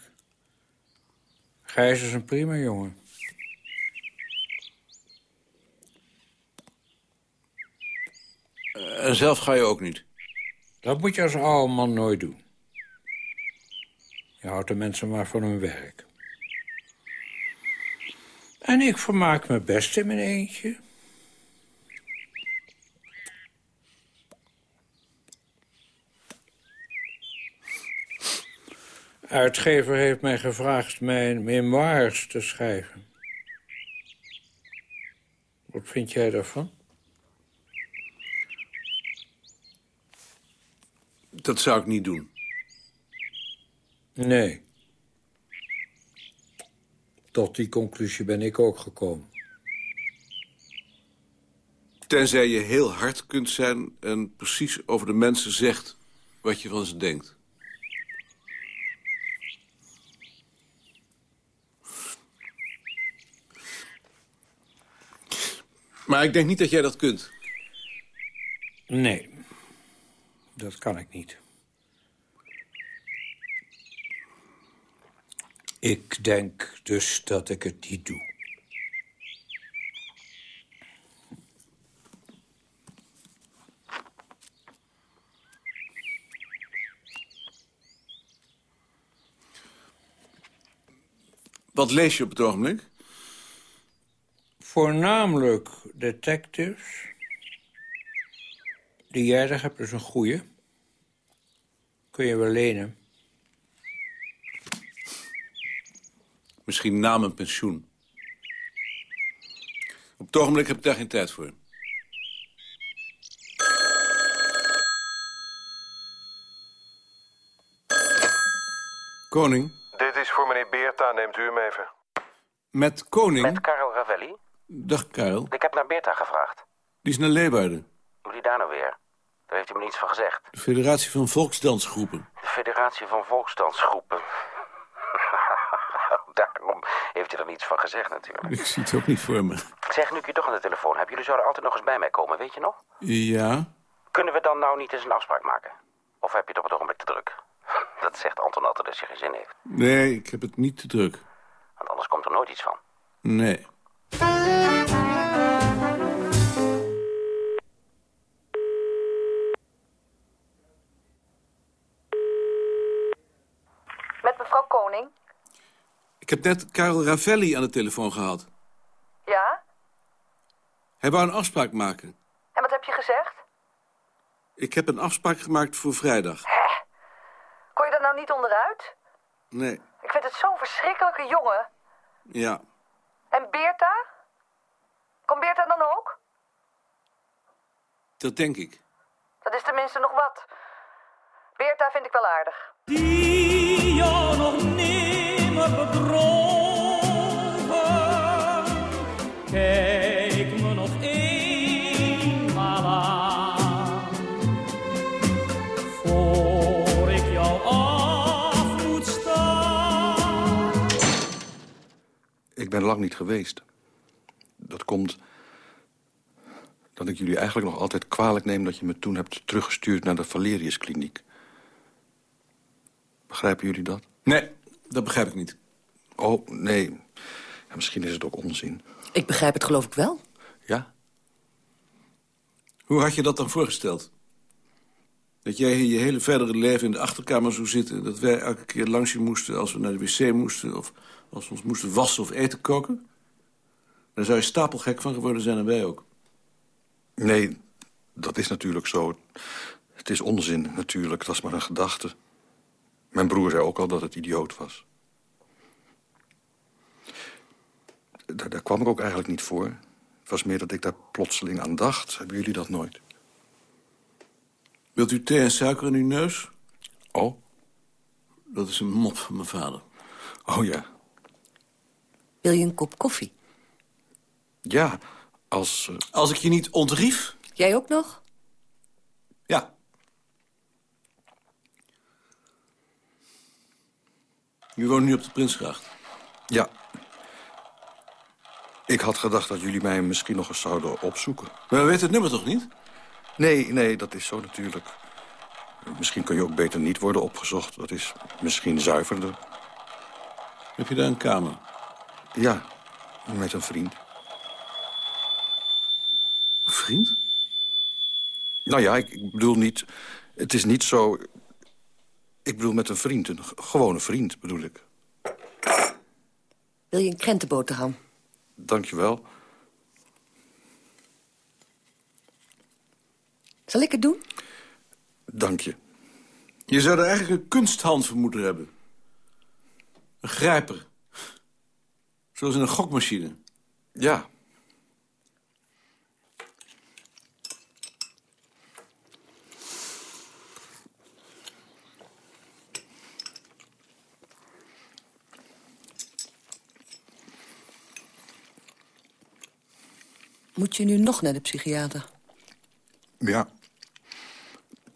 Speaker 21: Gijs is een prima jongen.
Speaker 20: En zelf ga je ook niet?
Speaker 21: Dat moet je als oude man nooit doen. Je houdt de mensen maar van hun werk. En ik vermaak me best in mijn eentje. Uitgever heeft mij gevraagd mijn memoires te schrijven. Wat vind jij daarvan?
Speaker 20: Dat zou ik niet doen.
Speaker 21: Nee. Tot die conclusie ben ik ook gekomen.
Speaker 20: Tenzij je heel hard kunt zijn en precies over de mensen zegt wat je van ze denkt. Maar ik denk niet dat jij dat kunt.
Speaker 21: Nee, dat kan ik niet. Ik denk dus dat ik het niet doe.
Speaker 20: Wat lees je op het ogenblik?
Speaker 21: Voornamelijk detectives. Die jij daar hebt is een goeie. Kun je wel lenen.
Speaker 20: Misschien na mijn pensioen. Op het ogenblik heb ik daar geen tijd voor. Koning,
Speaker 22: Dit is voor meneer Beerta, neemt u hem even.
Speaker 20: met Koning...
Speaker 17: Met Karel Ravelli?
Speaker 20: Dag, Karel.
Speaker 17: Ik heb naar Beerta gevraagd.
Speaker 20: Die is naar Leeuwarden.
Speaker 17: Hoe die daar nou weer? Daar heeft hij me niets van gezegd.
Speaker 20: De Federatie van Volksdansgroepen.
Speaker 17: De Federatie van Volksdansgroepen. Daarom heeft hij er niets van gezegd natuurlijk.
Speaker 20: Ik zie het ook niet voor me.
Speaker 17: Zeg, nu ik je toch aan de telefoon heb, jullie zouden altijd nog eens bij mij komen, weet je nog?
Speaker 20: Ja?
Speaker 17: Kunnen we dan nou niet eens een afspraak maken? Of heb je het op het ogenblik te druk? Dat zegt Anton altijd als je geen zin heeft.
Speaker 20: Nee, ik heb het niet te druk.
Speaker 17: Want anders komt er nooit iets van.
Speaker 20: Nee. Ik heb net Karel Ravelli aan de telefoon gehad.
Speaker 23: Ja?
Speaker 20: Hij wou een afspraak maken.
Speaker 23: En wat heb je gezegd?
Speaker 20: Ik heb een afspraak gemaakt voor vrijdag.
Speaker 23: Kon je dat nou niet onderuit?
Speaker 20: Nee,
Speaker 23: Ik vind het zo'n verschrikkelijke jongen.
Speaker 20: ja.
Speaker 23: En Beerta? Komt Beerta dan ook?
Speaker 20: Dat denk ik.
Speaker 23: Dat is tenminste nog wat. Beerta vind ik wel aardig.
Speaker 24: Die bedrogen. Kijk me nog eenmaal aan. Voor ik jou af moet staan.
Speaker 8: Ik ben lang niet geweest. Dat komt dat ik jullie eigenlijk nog altijd kwalijk neem... dat je me toen hebt teruggestuurd naar de Valeriuskliniek. Begrijpen jullie dat?
Speaker 20: Nee, dat begrijp ik niet.
Speaker 8: Oh, nee. Ja, misschien is het ook onzin.
Speaker 19: Ik begrijp het geloof ik wel.
Speaker 8: Ja?
Speaker 20: Hoe had je dat dan voorgesteld? Dat jij hier je hele verdere leven in de achterkamer zou zitten... dat wij elke keer langs je moesten als we naar de wc moesten... of als we ons moesten wassen of eten koken? Daar zou je stapelgek van geworden zijn en wij ook.
Speaker 8: Nee, dat is natuurlijk zo. Het is onzin, natuurlijk. Dat is maar een gedachte. Mijn broer zei ook al dat het idioot was. Daar, daar kwam ik ook eigenlijk niet voor. Het was meer dat ik daar plotseling aan dacht. Hebben jullie dat nooit?
Speaker 20: Wilt u thee en suiker in uw neus?
Speaker 8: Oh?
Speaker 20: Dat is een mop van mijn vader.
Speaker 8: Oh ja.
Speaker 19: Wil je een kop koffie?
Speaker 8: Ja, als... Uh...
Speaker 20: Als ik je niet ontrief?
Speaker 19: Jij ook nog?
Speaker 20: Ja. Je woont nu op de Prinsgracht?
Speaker 8: Ja. Ik had gedacht dat jullie mij misschien nog eens zouden opzoeken.
Speaker 20: Maar we weten het nummer toch niet?
Speaker 8: Nee, nee, dat is zo natuurlijk. Misschien kun je ook beter niet worden opgezocht. Dat is misschien zuiverder.
Speaker 20: Heb je daar een kamer?
Speaker 8: Ja, met een vriend.
Speaker 20: Een vriend?
Speaker 8: Nou ja, ik, ik bedoel niet... Het is niet zo... Ik bedoel met een vriend, een gewone vriend bedoel ik.
Speaker 19: Wil je een krentenboterham?
Speaker 8: Dank je wel.
Speaker 19: Zal ik het doen?
Speaker 8: Dank je.
Speaker 20: Je zou er eigenlijk een kunsthand voor moeten hebben. Een grijper. Zoals in een gokmachine.
Speaker 8: Ja.
Speaker 19: Moet je nu nog naar de psychiater?
Speaker 8: Ja.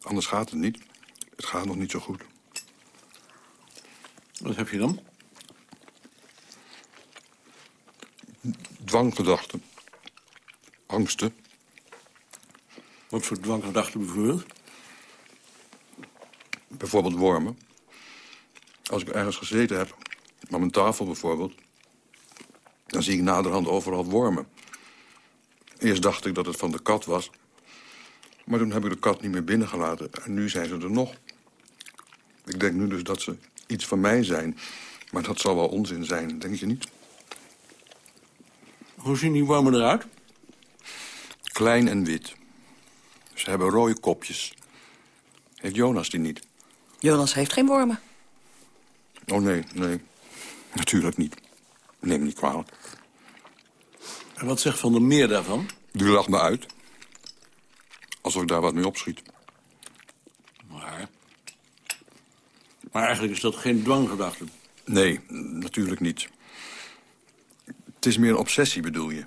Speaker 8: Anders gaat het niet. Het gaat nog niet zo goed.
Speaker 20: Wat heb je dan?
Speaker 8: Dwanggedachten. Angsten.
Speaker 20: Wat voor dwanggedachten bijvoorbeeld?
Speaker 8: Bijvoorbeeld wormen. Als ik ergens gezeten heb, aan mijn tafel bijvoorbeeld... dan zie ik naderhand overal wormen. Eerst dacht ik dat het van de kat was. Maar toen heb ik de kat niet meer binnengelaten. En nu zijn ze er nog. Ik denk nu dus dat ze iets van mij zijn. Maar dat zal wel onzin zijn, denk je niet?
Speaker 20: Hoe zien die wormen eruit?
Speaker 8: Klein en wit. Ze hebben rode kopjes. Heeft Jonas die niet?
Speaker 19: Jonas heeft geen wormen.
Speaker 8: Oh nee, nee. Natuurlijk niet. Neem niet kwalijk.
Speaker 20: En wat zegt Van der Meer daarvan?
Speaker 8: Die lacht me uit. Alsof ik daar wat mee opschiet.
Speaker 20: Maar... Maar eigenlijk is dat geen dwanggedachte.
Speaker 8: Nee, natuurlijk niet. Het is meer een obsessie, bedoel je?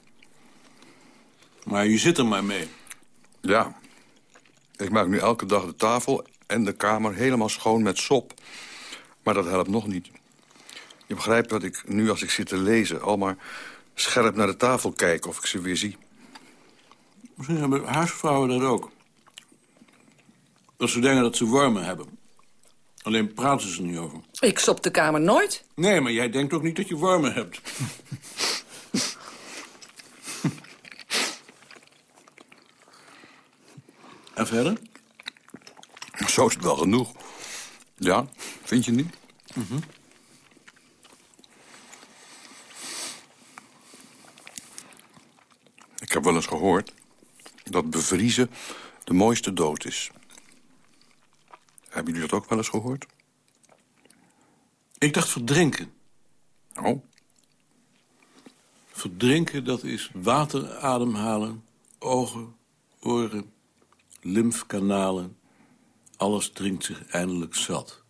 Speaker 20: Maar je zit er maar mee.
Speaker 8: Ja. Ik maak nu elke dag de tafel en de kamer helemaal schoon met sop. Maar dat helpt nog niet. Je begrijpt dat ik nu als ik zit te lezen... al maar scherp naar de tafel kijk of ik ze weer zie.
Speaker 20: Misschien hebben huisvrouwen dat ook. Dat ze denken dat ze wormen hebben. Alleen praten ze er niet over.
Speaker 19: Ik sop de kamer nooit.
Speaker 20: Nee, maar jij denkt ook niet dat je wormen hebt. en verder?
Speaker 8: Zo is het wel genoeg. Ja, vind je niet?
Speaker 20: Mm
Speaker 8: Ik heb wel eens gehoord dat bevriezen de mooiste dood is. Hebben jullie dat ook wel eens gehoord?
Speaker 20: Ik dacht verdrinken.
Speaker 8: Oh?
Speaker 20: Verdrinken, dat is water ademhalen, ogen, oren, lymfkanalen. Alles drinkt zich eindelijk zat.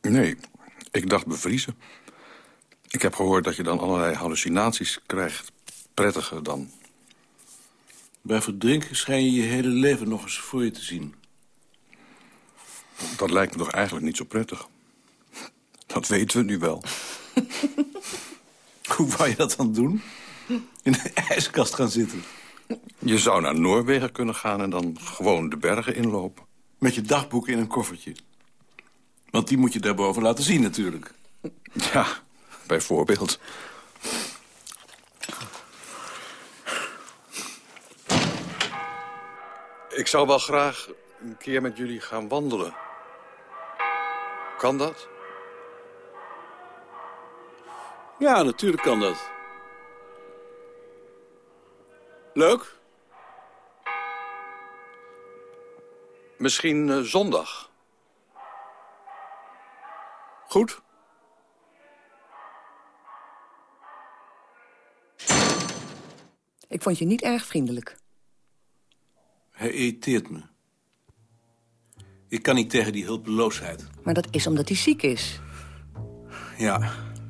Speaker 8: Nee, ik dacht bevriezen. Ik heb gehoord dat je dan allerlei hallucinaties krijgt. Prettiger dan.
Speaker 20: Bij verdrinken schijn je je hele leven nog eens voor je te zien.
Speaker 8: Dat lijkt me toch eigenlijk niet zo prettig. Dat weten we nu wel.
Speaker 20: Hoe wou je dat dan doen? In de ijskast gaan zitten?
Speaker 8: Je zou naar Noorwegen kunnen gaan en dan gewoon de bergen inlopen.
Speaker 20: Met je dagboek in een koffertje. Want die moet je daarboven laten zien natuurlijk.
Speaker 8: Ja, bijvoorbeeld. Ik zou wel graag een keer met jullie gaan wandelen. Kan dat?
Speaker 20: Ja, natuurlijk kan dat. Leuk?
Speaker 8: Misschien uh, zondag.
Speaker 20: Goed.
Speaker 19: Ik vond je niet erg vriendelijk.
Speaker 20: Hij irriteert me. Ik kan niet tegen die hulpeloosheid.
Speaker 19: Maar dat is omdat hij ziek is.
Speaker 20: Ja,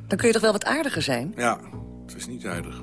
Speaker 19: Dan kun je toch wel wat aardiger zijn?
Speaker 20: ja, het is niet aardig.